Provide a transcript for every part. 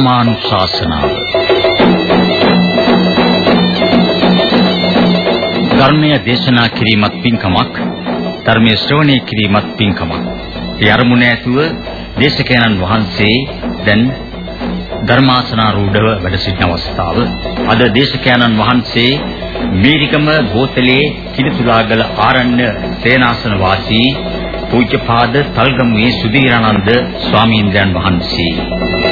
ධර්මානුශාසනාව ධර්මයේ දේශනා කිරීමත් පින්කමක් ධර්මයේ ශ්‍රවණය කිරීමත් පින්කමක්. ඒ අරමුණ ඇතුව දේශකයන්න් වහන්සේ දැන් ධර්මාසනාරූඪව වැඩ සිටින අවස්ථාව. අද දේශකයන්න් වහන්සේ මීරිකම ගෝතලේ කිරිතුලාගල ආරණ්‍ය සේනාසන වාසී පූජ්‍යපාද තල්ගමුවේ සුදීරානන්ද ස්වාමීන් වහන්සේ.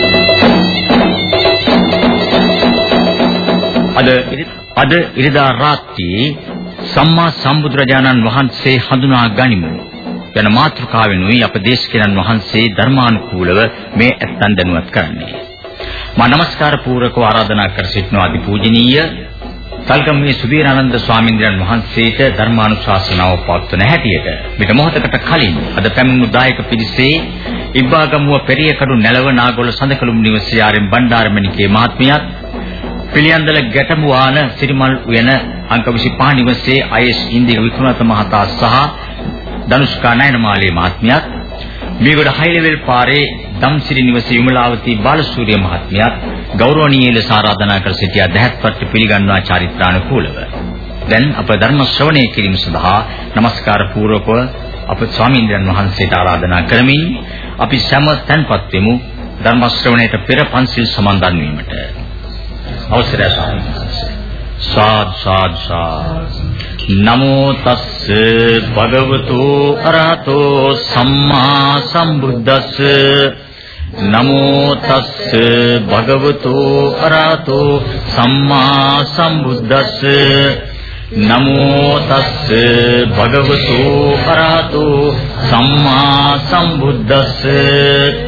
අද අද ඉරිදා රාත්‍රියේ සම්මා සම්බුදුරජාණන් වහන්සේ හඳුනා ගනිමු යන මාතෘකාවෙනුයි අප දේශකයන්න් වහන්සේ ධර්මානුකූලව මේ ඇත්තන් දැනුවත් කරන්නේ. මා নমස්කාර පූර්වකව ආරාධනා කර සිටිනවා අතිපූජනීය සල්ගම්මේ සුදීරානන්ද ස්වාමීන් වහන්සේට ධර්මානුශාසනාව පවත්වන හැටියට මෙත මොහොතකට කලින් අද පැමිණු දායක පිරිසේ ඉබ්බාගමුව පෙරියකඩු නැලව නාගොල්ල සඳකලුම් නිවසේ ආරෙන් බණ්ඩාරමණිකේ මහත්මියත් පිළියන්දල ගැටමුවාන සිරිමල් උයන අංක 25 නිවසේ අයස් ඉන්දික වික්‍රමත මහතා සහ ධනුෂ්කා නයනමාලී මහත්මියත් මේගොඩ හයි ලෙවල් පාරේ දම්සිරි නිවසේ විමලාවති බාලසූරිය මහත්මියත් ගෞරවනීය ලෙස ආරාධනා කර සිටියා දහත්පත් පිළිගන්වා චාරිත්‍රානුකූලව. දැන් අප ධර්ම ශ්‍රවණය කිරීම සඳහා নমස්කාර පූර්වකව අප ස්වාමීන්ද්‍රයන් වහන්සේට ආරාධනා කරමින් අපි සෑම තැන්පත් වෙමු ධර්ම ශ්‍රවණයට පෙර පන්සිල් සමාදන් වීමට. අවසරයි ස්වාමීන් වහන්සේ. සාද් සාද් සාද්. නමෝ තස්ස භගවතු අරහතෝ සම්මා සම්බුද්දස්ස. නමෝ තස්ස භගවතු අරහතෝ සම්මා සම්බුද්දස්ස. නමෝ තස්ස භගවතු අරහතෝ සම්මා සම්බුද්දස්ස.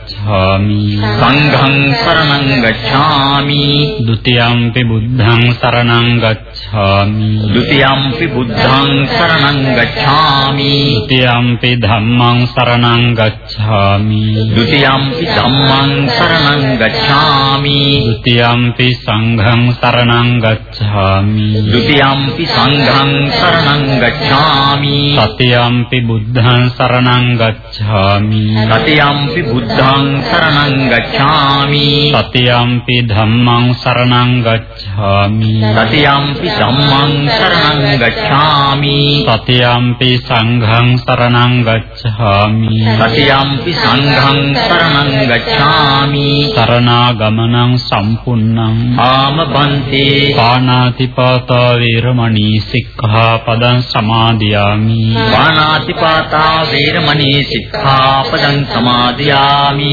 සංඝං සරණං ගච්ඡාමි ဒ ුතියම්පි බුද්ධං සරණං ගච්ඡාමි ဒ ුතියම්පි බුද්ධං සරණං ගච්ඡාමි ဒ ුතියම්පි ධම්මං සරණං ගච්ඡාමි ဒ ුතියම්පි ධම්මං සරණං ගච්ඡාමි ဒ ුතියම්පි සංඝං සරණං ගච්ඡාමි ဒ ුතියම්පි සංඝං සරණං ගච්ඡාමි සතියම්පි බුද්ධං සරණං ගච්ඡාමි සතියම්පි බුද්ධං සරණං ගච්ඡාමි සතියම්පි ධම්මං සරණං ගච්ඡාමි සතියම්පි ධම්මං සරණං ගච්ඡාමි සතියම්පි සංඝං සරණං ගච්ඡාමි සතියම්පි සංඝං සරණං ගච්ඡාමි සරණාගමනං සම්පුන්නං ආම බන්තේ පාණාතිපාතා වේරමණී සික්ඛාපදං සමාදියාමි වානාතිපාතා වේරමණී සික්ඛාපදං සමාදියාමි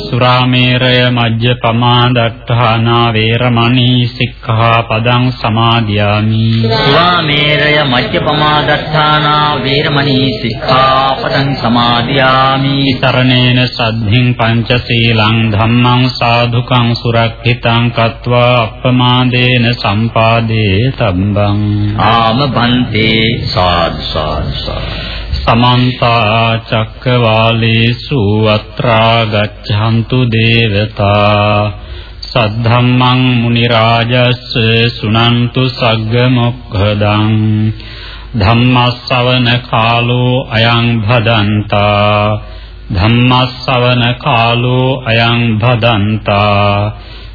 සුරාමේරය මජ්ජපමා දට්ඨානා වේරමණී සික්ඛාපදං සමාදියාමි. සුවාමේරය මජ්ජපමාදත්තානා වේරමණී සික්ඛාපදං සමාදියාමි. සරණේන සද්ධින් පංචශීලං ධම්මං සාධුකං සුරක්ෂිතං කତ୍වා අප්පමාදේන සම්පාදේ තබ්බං ආම බන්තේ සාද් සාද් සාද් සමන්ත චක්කවාලේසු අත්‍රා ගච්ඡන්තු දේවතා සද්ධම්මං මුනි රාජස්ස සුනන්තු සග්ග මොක්ඛදං ධම්මස්සවන කාලෝ අයං භදන්තා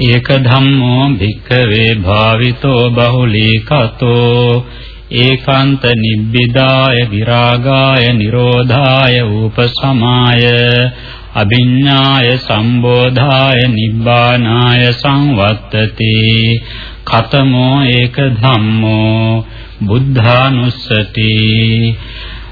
ඒක ධම්මෝ භික්ඛවේ භාවිතෝ බහුලීකතෝ ඒකාන්ත නිබ්බිදාය විරාගාය නිරෝධාය උපසමාය අභිඤ්ඤාය සම්බෝධාය නිබ්බානාය සංවත්තති කතමෝ ඒක ධම්මෝ බුද්ධානුස්සති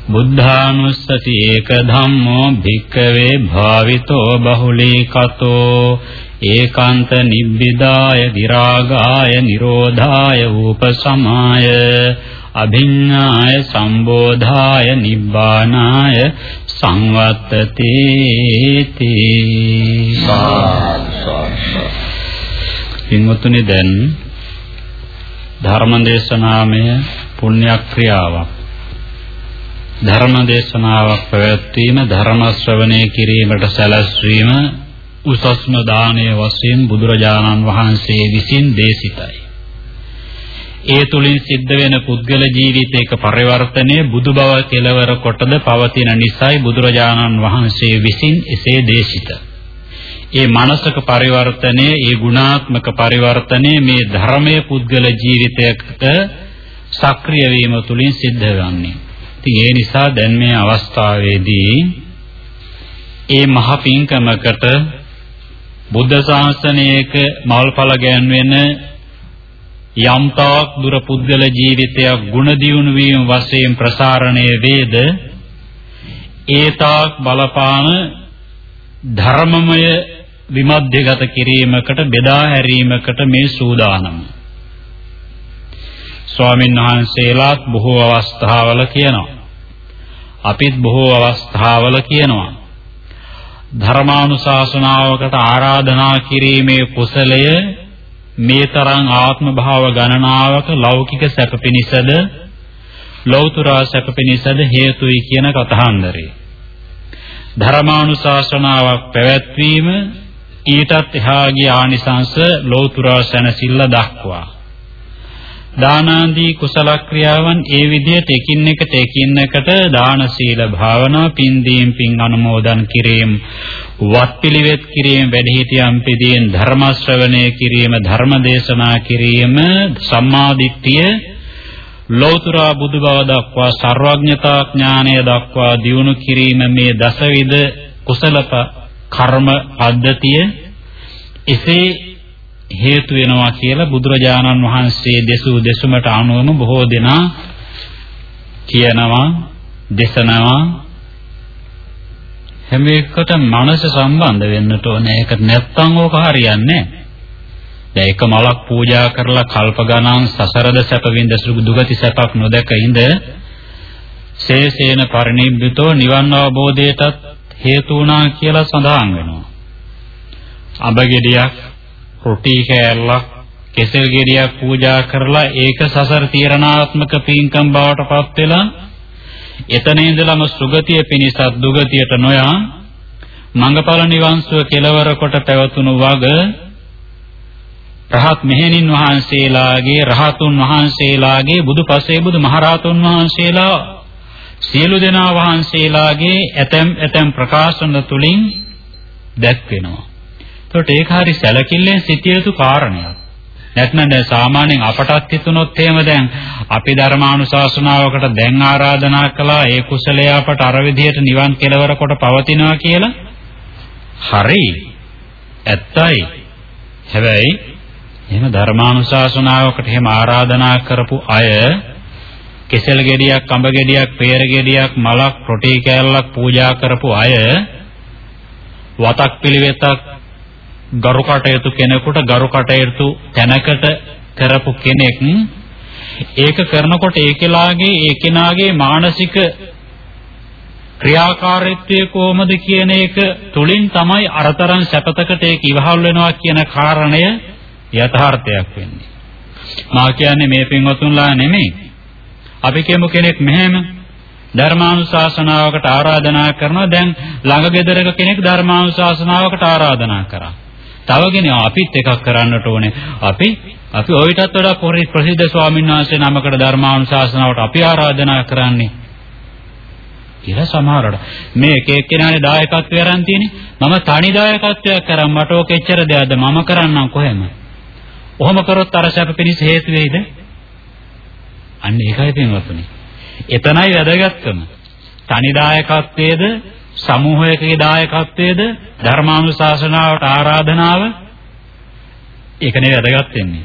බුද්ධානුස්සති ඒක ධම්මෝ භික්කවේ භාවිතෝ බහුලීකතෝ ඒකාන්ත නිබ්බිදාය විරාගාය නිරෝධාය උපසමාය අභිඤ්ඤාය සම්බෝධාය නිබ්බානාය සංවත්තති පින්වත්නි දැන් ධර්මදේශනාමය පුණ්‍යක්‍රියාවක්. ධර්මදේශනාවක් පැවැත්වීම ධර්ම ශ්‍රවණය කිරීමට සැලැස්වීම උසස්ම දානය වශයෙන් බුදුරජාණන් වහන්සේ විසින් දේශිතයි. ඒ තුලින් සිද්ධ වෙන පුද්ගල ජීවිතයක පරිවර්තනය බුදු බව කෙලවර කොටද පවතින නිසායි බුදුරජාණන් වහන්සේ විසින් එසේ දේශිතයි. ඒ මානසික පරිවර්තනය, ඒ ගුණාත්මක පරිවර්තනය මේ ධර්මයේ පුද්ගල ජීවිතයකට සක්‍රිය වීම තුලින් සිද්ධ වෙන්නේ. ඉතින් ඒ නිසා දැන් මේ අවස්ථාවේදී ඒ මහ පිංකමකට බුද්ධ ශාසනයක මල්ඵල ගැන්වෙන යම්තාක් දුර පුද්ගල ජීවිතයක් ගුණ දියුණු වීම වශයෙන් ප්‍රසාරණය වේද ඒතාක් බලපාන ධර්මමය විමධ්‍යගත කිරීමකට බෙදා හැරීමකට මේ සූදානම. ස්වාමීන් වහන්සේලාත් බොහෝ අවස්ථාවල කියනවා. අපිත් බොහෝ අවස්ථාවල කියනවා. ධර්මානුශාසනාවකට ආරාධනා කිරීමේ කුසලය මේ තරම් ආත්ම භාව ගණනාවක ලෞකික සැප පිණිසද ලෞතර සැප පිණිසද හේතුයි කියන කතහන්දරේ. ධර්මානුශාසනාවක් පැවැත්වීම ඊටත් එහා ගිය ආනිසංස ලෝතුරා සැනසෙල්ල දක්වා දානාදී කුසල ක්‍රියාවන් ඒ විදිහට එකින් එකට එකින් එකට දාන සීල භාවනා පින් දීම් පින් අනුමෝදන් කිරීම වත් පිළිවෙත් කිරීම වැඩිහිටියන් පිළිදීන් ධර්ම ශ්‍රවණය කිරීම ධර්ම දේශනා කිරීම සම්මාදිට්ඨිය ලෞතර බුදු බව දක්වා සර්වඥතා ඥානය දක්වා දියුණු කිරීම මේ දසවිධ කුසල කර්ම පද්ධතිය. එසේ හේතු වෙනවා කියලා බුදුරජාණන් වහන්සේ දෙසූ දෙසුමට අනුවම බොහෝ දෙනා කියනවා දේශනවා හැම එකකට මනස සම්බන්ධ වෙන්නට ඕනේ. ඒක නැත්තම් ඕක හරියන්නේ නැහැ. දැන් එක මලක් පූජා කරලා කල්ප ගණන් සසරද සැප විඳ දුගති සැපක් නොදක ඉඳ සේසේන පරිනිබ්බිතෝ නිවන් අවබෝධයටත් හේතු වුණා කියලා සඳහන් වෙනවා. අබ ගෙඩියක්, රොටි කෑල්ලක්, කෙසෙල් ගෙඩියක් පූජා කරලා ඒක සසර තීරණාත්මක පින්කම් බවට පත් වෙලා එතන ඉඳලම සුගතිය පිණිසත් දුගතියට නොයා මඟඵල නිවන් සුව කෙලවර කොට පැවතුණු වග රහත් මෙහෙණින් වහන්සේලාගේ රහතුන් වහන්සේලාගේ බුදුපසේ බුදු මහරහතුන් වහන්සේලා සියලු දෙනා වහන්සේලාගේ ඇතැම් ඇතැම් ප්‍රකාශන තුලින් දැක්වෙනවා. ඒකට ඒක හරි සැලකිල්ලෙන් සිටිය යුතු කාරණයක්. නැත්නම් දැන් සාමාන්‍යයෙන් අපටත් හිතුනොත් එහෙම දැන් අපි ධර්මානුශාසනාවකට දැන් ආරාධනා කළා ඒ කුසලය අපට අර විදිහට නිවන් කෙලවර කොට පවතිනවා කියලා? හරි. ඇත්තයි. හැබැයි එහෙම ධර්මානුශාසනාවකට එහෙම ආරාධනා කරපු අය කෙසෙල් ගෙඩියක්, අඹ ගෙඩියක්, peer ගෙඩියක්, මලක්, රොටි කෑල්ලක් පූජා කරපු අය වතක් පිළිවෙතක් ගරු කටයුතු කෙනෙකුට ගරු කටයුතු තැනකට කරපු කෙනෙක් ඒක කරනකොට ඒකලාගේ ඒ කෙනාගේ මානසික ක්‍රියාකාරීත්වය කොහොමද කියන එක තුලින් තමයි අරතරන් සැපතකට ඒක ඉවහල් වෙනවා කියන කාරණය යථාර්ථයක් වෙන්නේ. මා කියන්නේ මේ පින්වතුන්ලා නෙමෙයි. අපි කියමු කෙනෙක් මෙහෙම ධර්මානුශාසනාවකට ආරාධනා කරනවා දැන් ළඟ ගෙදරක කෙනෙක් ධර්මානුශාසනාවකට ආරාධනා කරා. තව කෙනෙක් අපිත් එකක් කරන්නට ඕනේ. අපි අපි ඔయితත් වඩා ප්‍රසිද්ධ ස්වාමීන් වහන්සේ නමකට ධර්මානුශාසනාවට අපි ආරාධනා කරන්නේ. කියලා සමහරවට මේ එක එක්කෙනාගේ දායකත්වය අරන් තියෙන්නේ. මම තනි දායකත්වයක් කරන් මට ඕක එච්චර දෙයක්ද? මම කරන්නම් කොහෙම? ඔහොම කරොත් අර සැප පිණිස හේතු වෙයිද? අන්න ඒකයි පින්වත්නි. එතනයි වැදගත්කම. තනි දායකත්වයේද සමූහයකගේ දායකත්වයේද ධර්මානුශාසනාවට ආරාධනාව ඒකනේ වැදගත් වෙන්නේ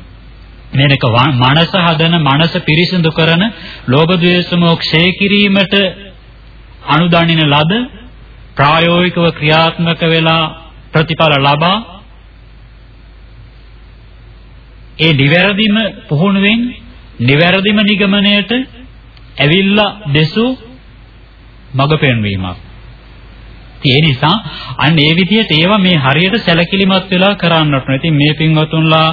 මේක මනස හදන මනස පිරිසිදු කරන ලෝභ ද්වේෂ මොක්ෂය කිරීමට අනුදන්නින ලද ප්‍රායෝගිකව ක්‍රියාත්මක වෙලා ප්‍රතිඵල ලබා ඒ නිවැරදිම පුහුණුවෙන් නිවැරදිම නිගමනයට ඇවිල්ලා දෙසු මඟ පෙන්වීමක්. ඒ නිසා අන්න ඒ විදිහට ඒවා මේ හරියට සැලකිලිමත් වෙලා කරන්නට ඕනේ. ඉතින් මේ පින්වතුන්ලා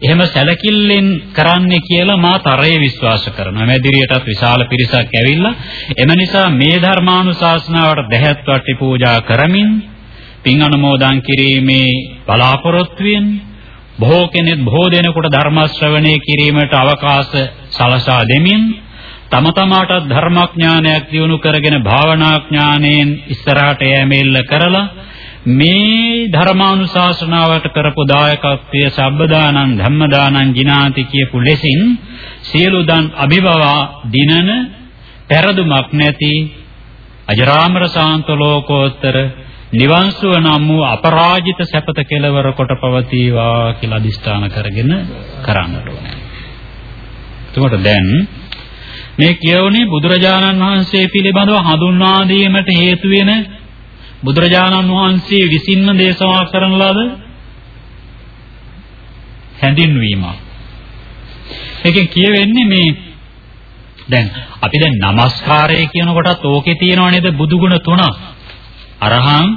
එහෙම සැලකිල්ලෙන් කරන්නේ කියලා මා තරයේ විශ්වාස කරනවා. මැදිරියටත් විශාල පිරිසක් ඇවිල්ලා එම නිසා මේ ධර්මානුශාසනාවට දැහැත් වටි පූජා කරමින් පින් අනුමෝදන් කිරීමේ බලාපොරොත්තුවෙන් බොහෝ කෙනෙක් බොහෝ දෙනෙකුට ධර්ම ශ්‍රවණය කිරීමට අවකාශ සලසා දෙමින් තම තමාටත් ධර්මඥානයක් දියුණු කරගෙන භාවනා ඥාණයෙන් ඉස්සරහට යෑමෙල්ල කරලා මේ ධර්මානුශාසනාවට කරපු දායකත්වය සබ්බදානං ධම්මදානං ජිනාති කියපු ලෙසින් සියලු දන් අභිභවා දිනන පෙරදුමක් නැති අජරාමර සාන්ත ලෝකෝත්තර නිවන් සුව නම් වූ අපරාජිත සැපත කෙලවර කොට පවතිවා කියලා අදිෂ්ඨාන කරගෙන කරන්නට ඕනේ. එතකොට දැන් මේ කියවුනේ බුදුරජාණන් වහන්සේ පිළිබඳව හඳුන්වා දීමට හේතු වෙන බුදුරජාණන් වහන්සේ විසින්ම දේශනා කරන ලද හැඳින්වීමක්. ඒකෙන් කියවෙන්නේ මේ දැන් අපි දැන් নমස්කාරය කියන කොටත් ඕකේ තියෙනව නේද බුදුගුණ තුනක්. අරහං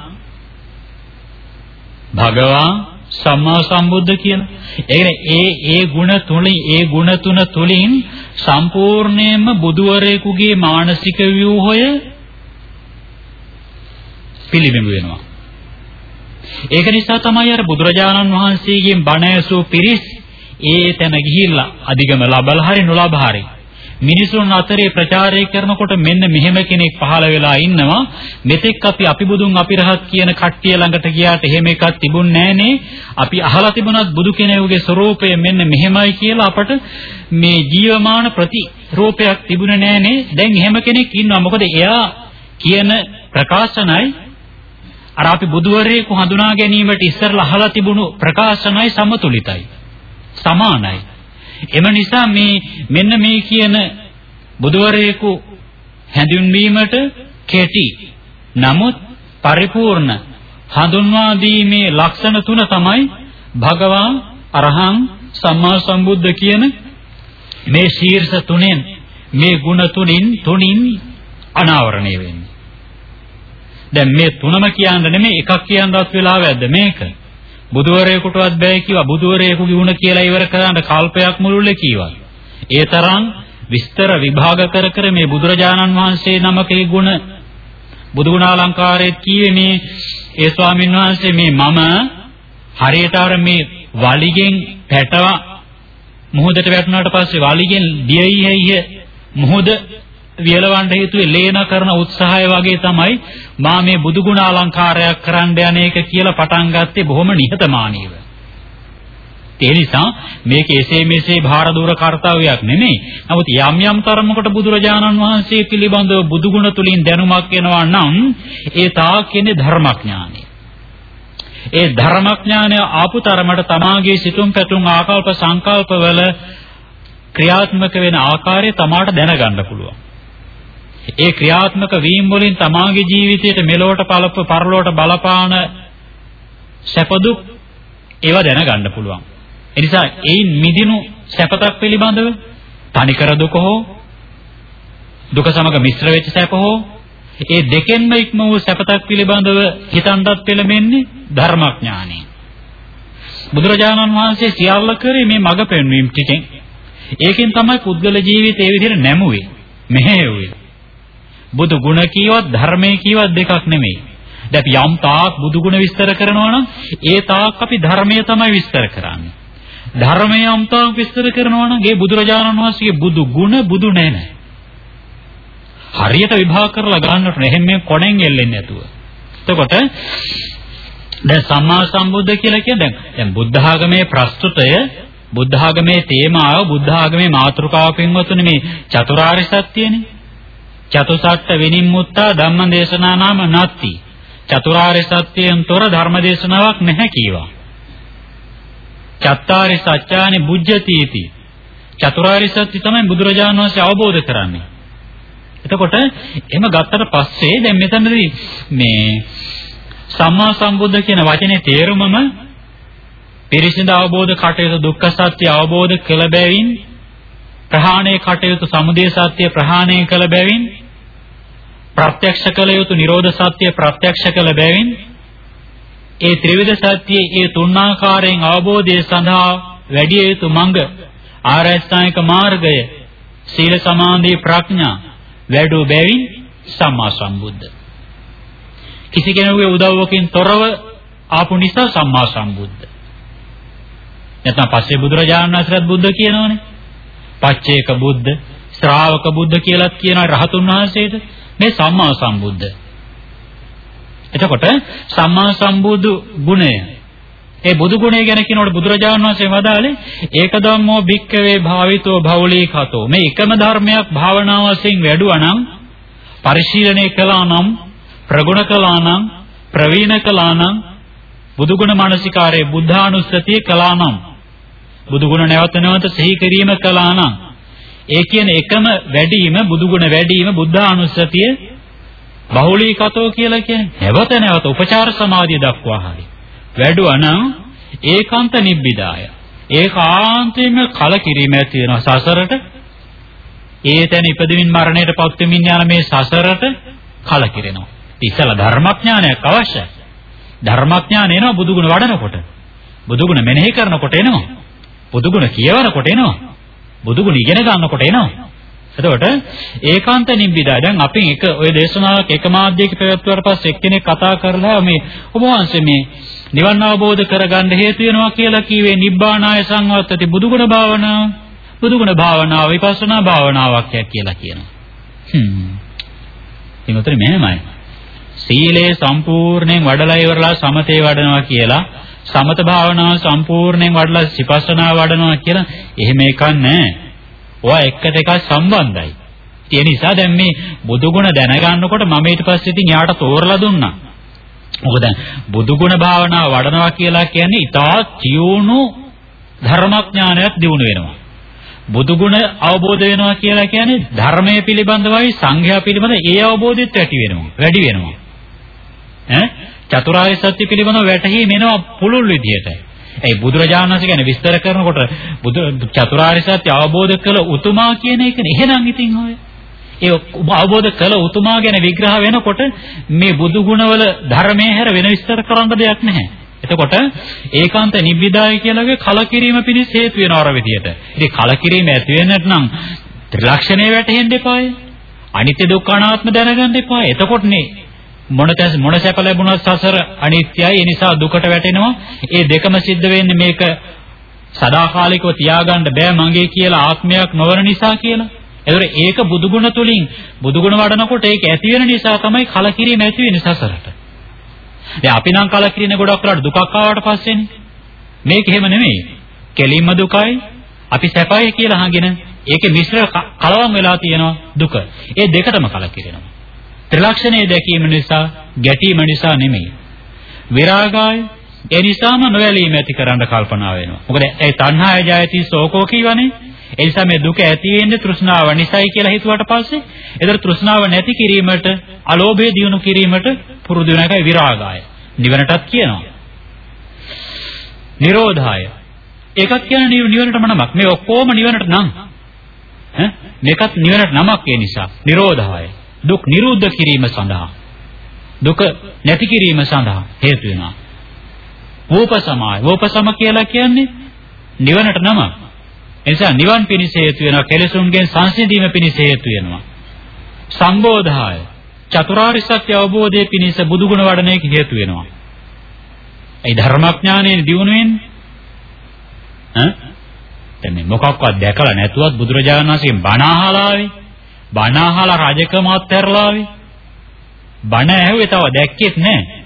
භගවා සම්මා සම්බුද්ධ කියන. ඒ ඒ ඒ ගුණ තුලින් ඒ ගුණ තුන තුලින් සම්පූර්ණයෙන්ම බුදුවරයෙකුගේ මානසික ව්‍යුහය පිළිබිඹු වෙනවා. ඒක නිසා තමයි අර බුදුරජාණන් වහන්සේගෙන් බණ ඇසූ පිරිස් ඒ තැන ගිහිල්ලා අධිගම ලබලා හරි නොලබා හරි මිනිසුන් අතරේ ප්‍රචාරය කරනකොට මෙන්න මෙහෙම කෙනෙක් පහළ වෙලා ඉන්නවා මෙතෙක් අපි අපි බුදුන් අපි රහත් කියන කට්ටිය ළඟට ගියාට එහෙම එකක් තිබුණේ නැහනේ අපි අහලා තිබුණත් බුදු කෙනෙකුගේ ස්වરૂපය මෙන්න මෙහෙමයි කියලා අපට මේ ජීවමාන ප්‍රතිරූපයක් තිබුණේ නැහනේ දැන් එහෙම කෙනෙක් ඉන්නවා මොකද එයා කියන ප්‍රකාශනයි අර අපි බුදුවරයෙකු හඳුනා ගැනීමට ඉස්සරලා අහලා තිබුණු ප්‍රකාශනයි සමතුලිතයි. සමානයි. එම නිසා මේ මෙන්න මේ කියන බුදුවරයෙකු හැඳින්වීමට කෙටි නමුත් පරිපූර්ණ හඳුන්වා දීමේ ලක්ෂණ තුන තමයි භගවා අරහං සම්මා සම්බුද්ධ කියන මේ ශීර්ෂ තුනෙන් මේ ಗುಣ තුنين තුنين අනාවරණය වෙන්නේ. දැන් මේ තුනම කියන්න නෙමෙයි එකක් කියන්නවත් වෙලාව ඇද්ද මේක? බුදුවරයෙකුටවත් බෑ කිව්වා බුදුවරයෙකුගේ ගුණ කියලා ඉවර කරන්න කල්පයක් මුළුල්ලේ කිව්වා. ඒ තරම් විස්තර විභාග කර කර මේ බුදුරජාණන් වහන්සේ නමකේ ගුණ බුදුගුණාලංකාරයේ කියවේ මේ ඒ ස්වාමීන් වහන්සේ මේ මම හරියට අර මේ වලිගෙන් පැටව මුහුදට වැටුණාට පස්සේ වලිගෙන් දියයි මුහුද වියලවන්න හේතුවේ ලේන කරන උත්සාහය වගේ තමයි මා මේ බුදුගුණ අලංකාරයක් කරන්න යන එක කියලා පටන් ගත්තේ බොහොම නිහතමානීව. ඒ නිසා මේක එසේ මෙසේ භාර දුර කාර්යයක් නෙමෙයි. නමුත් යම් යම් තරමකට බුදුරජාණන් වහන්සේ පිළිබඳව බුදුගුණ තුලින් දැනුමක් එනවා නම් ඒ තා කියන්නේ ධර්මඥානය. ඒ ධර්මඥානය ආපු තරමට තමාගේ සිතුම් පැතුම් ආකල්ප සංකල්පවල ක්‍රියාත්මක වෙන ආකාරය තමාට දැනගන්න පුළුවන්. ඒ ක්‍රියාත්මක වීම වලින් තමාගේ ජීවිතයට මෙලොවට පළප පරලොවට බලපාන සැපදුක් ඒවා දැනගන්න පුළුවන්. ඒ නිසා ඒයින් මිදිනු සැපතක් පිළිබඳව තනිකර දුක හෝ දුක සමග මිශ්‍ර වෙච්ච සැප හෝ ඒ දෙකෙන්ම ඉක්ම වූ සැපතක් පිළිබඳව හිතන්නත් පෙළඹෙන්නේ ධර්මඥානෙ. බුදුරජාණන් වහන්සේ සියල්ල කරේ මේ මඟ පෙන්වීම ටිකෙන්. ඒකෙන් තමයි පුද්ගල ජීවිතය ඒ විදිහට නැමුවේ, මෙහෙයුවේ. බුදු ගුණ කීවත් ධර්මයේ කීවත් දෙකක් නෙමෙයි. දැන් අපි යම් තාක් බුදු ගුණ විස්තර කරනවා නම් ඒ තාක් අපි ධර්මයේ තමයි විස්තර කරන්නේ. ධර්මයේ යම් තාක් විස්තර කරනවා නම් ඒ බුදුරජාණන් වහන්සේගේ බුදු ගුණ බුදු නැහැ. හරියට විභාග කරලා ගන්නට එහෙම මේ කොණෙන් එල්ලෙන්නේ නැතුව. එතකොට දැන් සම්මා සම්බුද්ධ කියලා කියන්නේ දැන් දැන් බුද්ධ ආගමේ ප්‍රස්තුතය බුද්ධ ආගමේ තේමාව බුද්ධ ආගමේ මාතෘකාව පින්වතුනි මේ චතුරාර්ය සත්‍යනේ. චතුසත්ත්ව විනිම්මුත්තා ධම්ම දේශනා නාම නත්ති. චතුරාර්ය සත්‍යයෙන් තොර ධර්ම දේශනාවක් නැහැ කීවා. චත්තාරි සත්‍යානි බුද්ධතිති. චතුරාර්ය සත්‍ය තමයි බුදුරජාණන් වහන්සේ අවබෝධ කරන්නේ. එතකොට එහෙම ගත්තට පස්සේ දැන් මෙතනදී මේ සම්මා සම්බුද්ධ කියන වචනේ තේරුමම පිරිසිදු අවබෝධ කටයුතු දුක්ඛ සත්‍ය අවබෝධ කළ බැවින් ප්‍රහාණය කටයුතු සමුදය සත්‍ය ප්‍රහාණය කළ බැවින් ප්‍රත්‍යක්ෂ කළ යුතු නිරෝධ සත්‍ය ප්‍රත්‍යක්ෂ කළ බැවින් ඒ ත්‍රිවිධ සත්‍යයේ ඒ තුන්ආකාරයෙන් අවබෝධය සඳහා වැඩි යුතු මඟ ආරෂ්ඨායක මාර්ගය සීල සමාධි ප්‍රඥා වැඩෝ බැවින් සම්මා සම්බුද්ධ. කිසි කෙනෙකුගේ උදව්වකින් තොරව ආපු නිසා සම්මා සම්බුද්ධ. නැත්නම් පස්සේ බුදුරජාණන් වහන්සේත් බුද්ධ කියනවනේ. පච්චේක බුද්ධ ශ්‍රාවක බුද්ධ කියලාත් කියනවා රහතුන් වහන්සේට. මේ සම්මා සම්බුද්ධ. එතකොට සම්මා සම්බුදු ගුණය. ඒ බුදු ගුණය ගැන කියනකොට බුදුරජාණන් වහන්සේ වදාළේ ඒක ධම්මෝ භික්කවේ භාවිතෝ භෞලීකතෝ. මේ එකම ධර්මයක් භාවනා වශයෙන් වැඩුවා නම් පරිශීලනය කළා නම් ප්‍රගුණ කළා නම් ප්‍රවීණ කළා නම් බුදුගුණ මානසිකාරයේ බුද්ධානුස්සතිය කළා නම් බුදුගුණ නැවත නැවත සිහි කිරීම කළා නම් ඒ කියන එකම වැඩිම බුදුගුණ වැඩිම බුද්ධානුස්සතිය බහුලීකතෝ කියලා කියන්නේ. නැවත නැවත උපචාර සමාධිය දක්වා හරි වැඩුවා නම් ඒකාන්ත නිබ්බිදාය. ඒකාන්තයෙන්ම කලකිරීම ඇති වෙනවා සසරට. ඒ තැන ඉපදෙමින් මරණයට පත් වෙමින් යන මේ සසරට කලකිරෙනවා. ඉතල ධර්මඥානයක් අවශ්‍යයි. ධර්මඥාන එනවා බුදුගුණ වඩනකොට. බුදුගුණ මෙනෙහි කරනකොට එනවා. බුදුගුණ කියවනකොට එනවා. බුදුගුණ ඉගෙන ගන්නකොට එනවා. එතකොට ඒකාන්ත නිබ්බිදා. දැන් අපි එක ඔය දේශනාවක් එක මාධ්‍යයක පැවැත්වුවාට පස්සේ එක්කෙනෙක් කතා කරලා මේ ඔබ වහන්සේ මේ නිවන් අවබෝධ කරගන්න හේතු වෙනවා කියලා කිව්වේ නිබ්බානාය සංවත්තති බුදුගුණ භාවනාව. බුදුගුණ භාවනාව විපස්සනා භාවනාවක් කියලා කියනවා. හ්ම්. එතකොට මෙහෙමයි. සීලය සම්පූර්ණයෙන් වඩලා ඉවරලා සමතේ වඩනවා කියලා සමත භාවනාව සම්පූර්ණයෙන් වඩලා විපස්සනා වඩනවා කියලා එහෙම එකක් නැහැ. ඔය එකට එකක් සම්බන්ධයි. ඒ නිසා දැන් මේ බුදුගුණ දැනගන්නකොට මම ඊට පස්සේ ඉතින් යාට තෝරලා දුන්නා. මොකද බුදුගුණ භාවනාව වඩනවා කියලා කියන්නේ ඊටා චියුණු ධර්මඥානයක් දිනු වෙනවා. බුදුගුණ අවබෝධ වෙනවා කියලා කියන්නේ ධර්මයේ පිළිබඳවයි සංඝයා පිළිබඳ ඒ අවබෝධයත් ඇති වෙනවා. වැඩි වෙනවා. ඈ චතුරාර්ය සත්‍ය පිළිබඳව වැටහීම එනවා පුළුල් විදියට. ඒ බුදුරජාණන් වහන්සේ ගැන විස්තර කරනකොට බුදු චතුරාර්ය සත්‍ය අවබෝධ කළ උතුමා කියන එකනේ. එහෙනම් ඉතින් ඔය ඒ අවබෝධ කළ උතුමා ගැන විග්‍රහ වෙනකොට මේ බුදු ගුණවල ධර්මයේ හැර වෙන විස්තර කරන්න දෙයක් නැහැ. එතකොට ඒකාන්ත නිබ්බිදාය කියලාගේ කලකිරීම පිණිස හේතු වෙන අර විදියට. ඉතින් කලකිරීම ඇති වෙන්නට නම් ත්‍රිලක්ෂණය වැටහෙන්න එපායි. අනිත්‍ය දුක්ඛ අනාත්ම දැනගන්න එපායි. එතකොටනේ මොන තැස් මොන සැප ලැබුණත් සසර අනිත්‍යයි ඒ නිසා දුකට වැටෙනවා. ඒ දෙකම සිද්ධ වෙන්නේ මේක සදාකාලිකව තියාගන්න බෑ මගේ කියලා ආත්මයක් නොවන නිසා කියලා. ඒතර ඒක බුදුගුණ තුලින් බුදුගුණ වඩනකොට ඒක ඇති වෙන නිසා තමයි කලකිරීම ඇති වෙන්නේ සසරට. දැන් අපි නම් කලකිරින ගොඩක් වෙලාට දුකක් ආවට පස්සේනේ. මේක එහෙම නෙමෙයි. කෙලින්ම දුකයි අපි සැපයි කියලා අහගෙන ඒකේ මිශ්‍ර කලවම් වෙලා තියෙනවා දුක. ඒ දෙකටම කලකිරෙනවා. ත්‍රිලක්ෂණය දැකීම නිසා ගැටීම නිසා නෙමෙයි. විරාගාය ඒ නිසාම නොයලීම ඇති කරන්න කල්පනා වෙනවා. මොකද ඒ තණ්හාය ජයති සෝකෝ කියවනේ. ඒ නිසා මේ දුක ඇති වෙන්නේ තෘෂ්ණාව නිසායි කියලා හිතුවට පස්සේ ඒතර තෘෂ්ණාව නැති කිරීමට අලෝභය දියුණු කිරීමට පුරුදු වෙන එකයි විරාගාය. නිවනටත් කියනවා. නිරෝධාය. ඒකත් කියන්නේ නිවනටම නමක්. මේ ඔක්කොම නිවනට නම්. ඈ මේකත් නිවනට නමක් ඒ නිසා. නිරෝධාය. දුක් නිරුද්ධ කිරීම සඳහා දුක නැති කිරීම සඳහා හේතු වෙනවා. වෝපසමාය. වෝපසම කියලා කියන්නේ නිවනට නම. එනිසා නිවන් පිණිස හේතු වෙනවා. කෙලෙසුන්ගෙන් සංසිඳීම පිණිස හේතු වෙනවා. සම්බෝධාය. චතුරාර්ය සත්‍ය අවබෝධයේ පිණිස බුදුගුණ වඩන එක හේතු වෙනවා. ඒ ධර්මඥානයේ දියුණු වෙන්නේ ඈ දැන් මේ මොකක්වත් දැකලා නැතුවත් බුදුරජාණන් වහන්සේගෙන් බණ අහලා ආවේ බණ අහලා රජකමත් ඇරලාවේ. බණ ඇහුවේ තව දැක්කෙත් නැහැ.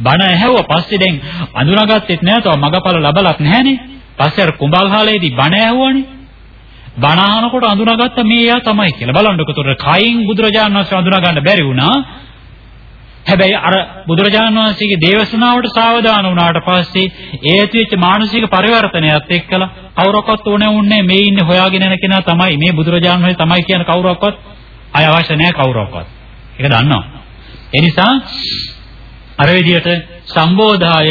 බණ ඇහුවා පස්සේ දැන් අඳුනාගත්තෙත් නැහැ තව මගපල ලබලත් නැහනේ. පස්සේ අර කුඹල්හලේදී බණ ඇහුවානේ. බණ අහනකොට අඳුනාගත්ත මේ යා තමයි කියලා. බලන්නකො උතර කයින් බුදුරජාණන් වහන්සේ අඳුනා ගන්න බැරි වුණා. හැබැයි අර බුදුරජාණන් වහන්සේගේ දේවසනාවට සාවධාන වුණාට පස්සේ ඒ ඇතිවෙච්ච මානසික පරිවර්තනයත් එක්කලා කවුරක්වත් ඕනේ වුණේ මේ ඉන්නේ හොයාගෙන යන කෙනා තමයි මේ බුදුරජාණන් වහන්සේ තමයි කියන කවුරක්වත් අය අවශ්‍ය නැහැ කවුරක්වත්. ඒක දන්නවා. ඒ නිසා අර විදිහට සම්බෝධාය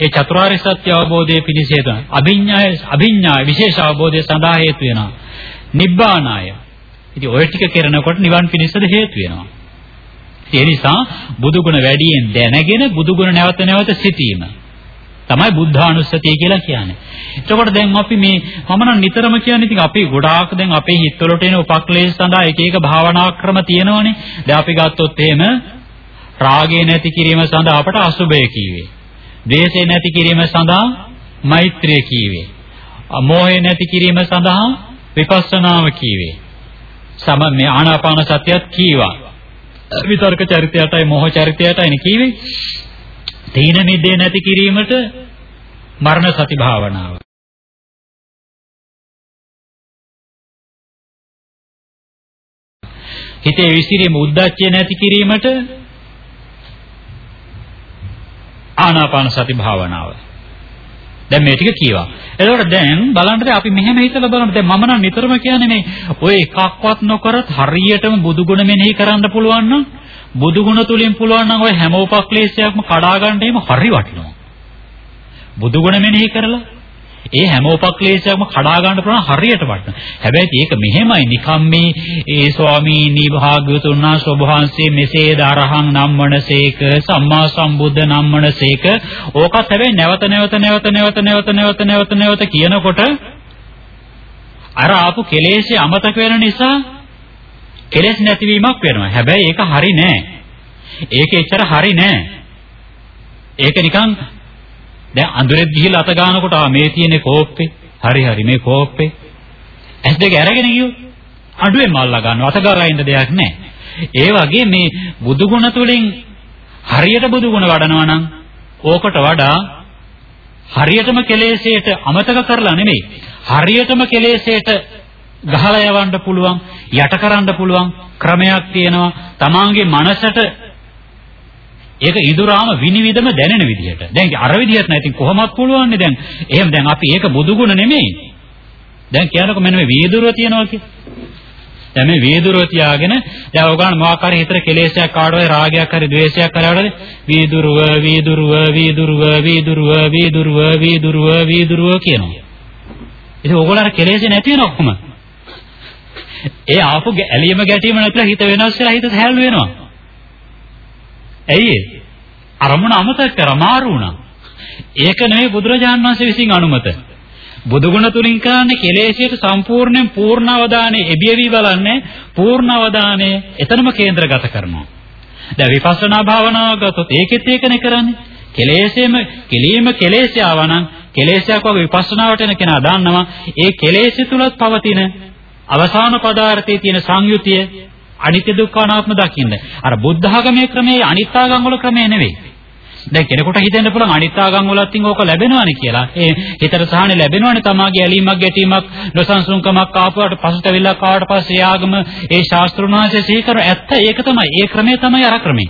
ඒ චතුරාර්ය සත්‍ය අවබෝධයේ පිණිස අභිඥාය අභිඥාය විශේෂ අවබෝධය සඳහා හේතු වෙනවා. නිබ්බානාය. ඉතින් ඔය ටික කරනකොට නිවන් පිණිසද හේතු වෙනවා. ඒ නිසා බුදුගුණ වැඩියෙන් දැනගෙන බුදුගුණ නැවත නැවත සිතීම තමයි බුද්ධානුස්සතිය කියලා කියන්නේ. එතකොට දැන් අපි මේ මම නම් නිතරම කියන්නේ ඉතින් අපි ගොඩාක් දැන් අපේ හිතවලට එන උපක්ලේශ සඳහා එක එක භාවනා ක්‍රම තියෙනවනේ. දැන් අපි ගත්තොත් එහෙම රාගය නැති කිරීම සඳහා අපට අසුබය කීවේ. ද්වේෂය නැති කිරීම සඳහා මෛත්‍රිය කීවේ. මෝහය නැති කිරීම සඳහා විපස්සනාව කීවේ. සම මේ ආනාපාන සතියත් කීවා. විතර්ක චරිතයටයි මෝහ චරිතයටයි කීවේ. තීන මිද්දේ නැති කිරීමට මරණ සති භාවනාව. හිතේ විසිරීම උද්දච්චය නැති කිරීමට ආනාපාන සති භාවනාව. දැන් මේ ටික කියවා. එතකොට දැන් බලන්න අපි මෙහෙම හිතලා බලන්න. දැන් මම නම් නිතරම කියන්නේ මේ ඔය එකක්වත් නොකරත් හරියටම බුදුගුණ මෙනෙහි කරන්න පුළුවන් නම් බුදුගුණ තුලින් පුළුවන් නම් ඔය හැම උපක්ලේශයක්ම කඩා ගන්න එහෙම හරි වටිනවා. බුදුගුණ මෙනෙහි කරලා ඒ හැම උපක්ලේශයක්ම කඩා ගන්න පුළුවන් හරියට වටන. හැබැයි ඒක මෙහෙමයි නිකම් මේ ඒ ස්වාමීනි භාග්‍යවතුන් වහන්සේ වහන්සේ මෙසේ දරහං නම්මනසේක සම්මා සම්බුද්ධ නම්මනසේක ඕකත් හැබැයි නැවත නැවත නැවත නැවත නැවත නැවත නැවත නැවත කියනකොට අර ආපු කෙලෙස්ය අමතක වෙන නිසා කෙලෙස් නැතිවීමක් වෙනවා. හැබැයි ඒක හරි නෑ. ඒක එච්චර හරි නෑ. ඒක නිකන් දැන් අඳුරෙත් ගිහිල්ලා අත ගන්නකොට ආ මේ තියෙන්නේ කෝප්පේ. හරි හරි මේ කෝප්පේ. ඇස් දෙක අරගෙන ගියොත් අඩුවෙන් මල්ලා ගන්නවා. අත ගාලා ඉන්න දෙයක් නැහැ. ඒ වගේ මේ බුදුගුණ තුලින් හරියට බුදුගුණ වඩනවා නම් ඕකට වඩා හරියටම කෙලෙසේට අමතක කරලා නෙමෙයි. හරියටම කෙලෙසේට ගහලා යවන්න පුළුවන්, යට කරන්න පුළුවන් ක්‍රමයක් තියෙනවා. තමාගේ මනසට ඒක ඉදුරාම විනිවිදම දැනෙන විදිහට. දැන් අර විදිහට නෑ. ඉතින් කොහොමත් පුළුවන්නේ දැන්. එහෙම දැන් අපි ඒක බුදුගුණ නෙමෙයි. දැන් කියනකො මෙන්න මේ වීදුරුව තියනවා කිය. දැන් මේ වීදුරුව තියාගෙන දැන් ඔයගොල්ලන් මොකක් හරි හිතර කෙලෙසයක් ආඩවයි රාගයක් හරි ද්වේෂයක් හරි ආඩවයි වීදුරුව වීදුරුව වීදුරුව වීදුරුව වීදුරුව වීදුරුව වීදුරුව කියනවා. ඉතින් ඔයගොල්ලන් කෙලෙස නැති වෙන ඔක්කොම. ඒ ආපු ඇලියම ගැටීම නැතිලා හිත වෙනස් වෙලා හිත හැල්ලු වෙනවා. ඇයි ඒ? අරමුණ අමතක කර මාරු වුණා. ඒක නෙවෙයි බුදුරජාණන් වහන්සේ විසින් අනුමත. බුදුගුණ තුලින් කරන්නේ කෙලෙසියට සම්පූර්ණයෙන් පූර්ණ අවධානය එබියවි බලන්නේ පූර්ණ අවධානය එතනම කේන්ද්‍රගත කරනවා. දැන් විපස්සනා භාවනාව ගත්තොත් ඒකෙත් ඒකනේ කරන්නේ. කෙලෙසෙම කෙලීම කෙලෙසියාව නම් කෙලෙසයක් වගේ විපස්සනාවට එන කෙනා දන්නවා ඒ කෙලෙසි තුලත් පවතින අවසාන පදාර්ථයේ තියෙන සංයුතිය අනිත්‍ය දුක්ඛ අනාත්ම දකින්න. අර බුද්ධ ආගමේ ක්‍රමයේ අනිත්‍යාගම් වල ක්‍රමය නෙවෙයි. දැන් කෙනෙකුට හිතෙන්න පුළුවන් අනිත්‍යාගම් වලත් ඉතින් ඕක ලැබෙනවනේ කියලා. ඒ හිතට සහනේ ලැබෙනවනේ තමාගේ ඇලීමක් ගැටීමක් නොසන්සුන්කමක් ආපුවාට පසුතැවිල්ලක් ආවට පස්සේ ආගම ඒ ශාස්ත්‍රුණාංශය සීකර ඇත්ත ඒක තමයි. ඒ ක්‍රමය තමයි අර ක්‍රමය.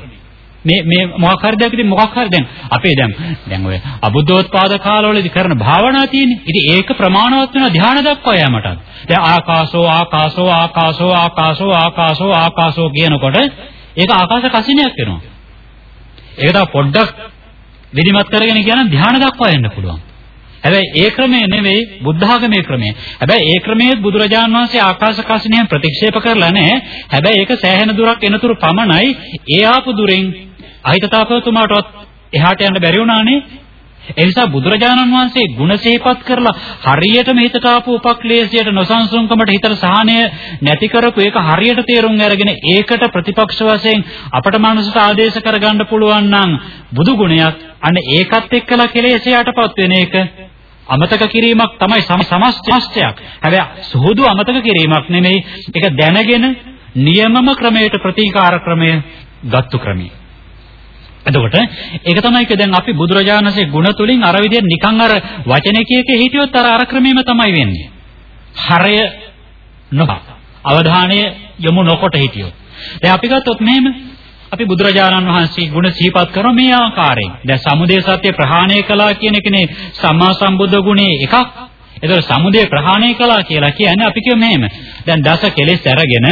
මේ මේ මොකක් හරි දෙයක් ඉතින් මොකක් හරි දැන් අපේ දැන් දැන් ඔය අබුද්ධෝත්පාද කාලවලදී කරන භාවනා තියෙන්නේ. ඉතින් ඒක ප්‍රමාණවත් වෙන ධ්‍යාන දක්වා යෑමට. දැන් ආකාශෝ ආකාශෝ ආකාශෝ ආකාශෝ ආකාශෝ ආකාශෝ කියනකොට ඒක ආකාශ කසිනියක් වෙනවා. ඒක තව පොඩ්ඩක් විධිමත් කරගෙන කියන ධ්‍යාන දක්වා යන්න පුළුවන්. හැබැයි ඒ ක්‍රමය නෙවෙයි බුද්ධ ආගමේ ක්‍රමය. හැබැයි ඒ ක්‍රමයේ බුදුරජාන් වහන්සේ ආකාශ කසිනියෙන් ප්‍රතික්ෂේප කරලා නැහැ. හැබැයි ඒක සෑහෙන දුරක් එනතුරු පමණයි. ඒ ආපු දුරෙන් අහිතතාපතුමාටවත් එහාට යන්න බැරි වුණානේ. ඒ නිසා බුදුරජාණන් වහන්සේ ಗುಣ සිහිපත් කරලා හරියටම හිතට ආපු උපක්ලේශයට නොසන්සුන්කමට හිතට සහනය නැති කරපු ඒක හරියට තේරුම් අරගෙන ඒකට ප්‍රතිපක්ෂ වශයෙන් අපට මනසට ආදේශ කරගන්න පුළුවන් නම් බුදු ගුණයක් අන්න ඒකත් එක්කලා කෙලෙසයටපත් වෙන එක අමතක කිරීමක් තමයි සමස්තයක්. හැබැයි සුහුදු අමතක කිරීමක් නෙමෙයි. ඒක දැනගෙන නියමම ක්‍රමයට ප්‍රතිකාර ක්‍රමය ගත්තු ක්‍රමය. එතකොට ඒක තමයි කිය දැන් අපි බුදුරජාණන්සේ ගුණ තුලින් අර විදිහට නිකන් අර වචනේ කියක හිටියොත් අර අර ක්‍රමෙම තමයි වෙන්නේ. හරය නොහ. අවධානය යොමු නොකොට හිටියොත්. දැන් අපි ගත්තොත් මෙහෙම අපි බුදුරජාණන් වහන්සේ ගුණ සිහිපත් කරන මේ ආකාරයෙන්. දැන් සමුදය සත්‍ය ප්‍රහාණය කළා කියන එකනේ සම්මා සම්බුද්ධ ගුණේ එකක්. ඒතර සමුදය ප්‍රහාණය කළා කියලා කියන්නේ අපි කියමු මෙහෙම. දැන් දස කෙලෙස් අරගෙන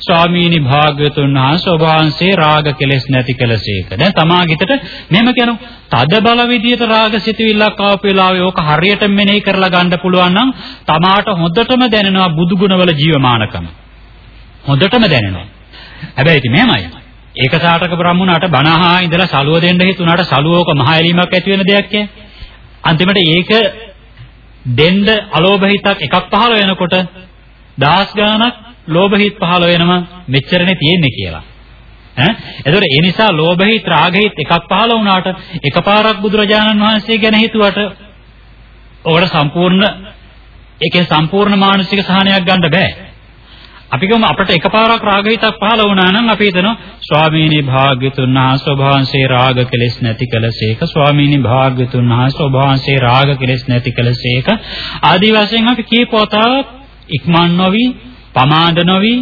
ස්වාමීනි භාග්‍යතුන් වහන්සේ ඔබ වහන්සේ රාග කෙලෙස් නැති කළසේක. දැන් තමාගිතට මෙහෙම කියනවා තද බල විදියට රාග සිතුවිල්ලක් ආපු වෙලාවේ ඕක හරියට මෙනෙහි කරලා ගන්න පුළුවන් නම් තමාට හොඳටම දැනෙනවා බුදු ගුණවල ජීවමානකම. හොඳටම දැනෙනවා. හැබැයි ඉතින් මෙහෙමයි. ඒක සාටක බ්‍රහ්මුණාට බණහා ඉඳලා සලුව දෙන්න හිතුණාට සලුවක මහ එලීමක් ඇති වෙන දෙයක් ඈ. අන්තිමට ඒක දෙන්න අලෝභ හිතක් එකක් පහළ වෙනකොට දහස් ගාණක් ලෝභ හිත් පහළ වෙනවා මෙච්චරනේ තියෙන්නේ කියලා. ඈ එතකොට ඒ නිසා ලෝභ හිත් රාග හිත් එකක් පහළ වුණාට එකපාරක් බුදුරජාණන් වහන්සේ ගැන හිතුවට ඔකට සම්පූර්ණ ඒකේ සම්පූර්ණ මානසික සහනයක් ගන්න බෑ. අපි ගමු අපිට එකපාරක් රාග හිතක් පහළ වුණා නම් අපි හිතනවා ස්වාමීනි භාග්‍යතුන් වහන්සේ ඔබ වහන්සේ රාග කෙලෙස් නැති කළසේක ස්වාමීනි භාග්‍යතුන් වහන්සේ ඔබ වහන්සේ රාග කෙලෙස් නැති කළසේක ආදි වශයෙන් අපි කීපවතාවක් ඉක්මන් නොවි පමාද නොවි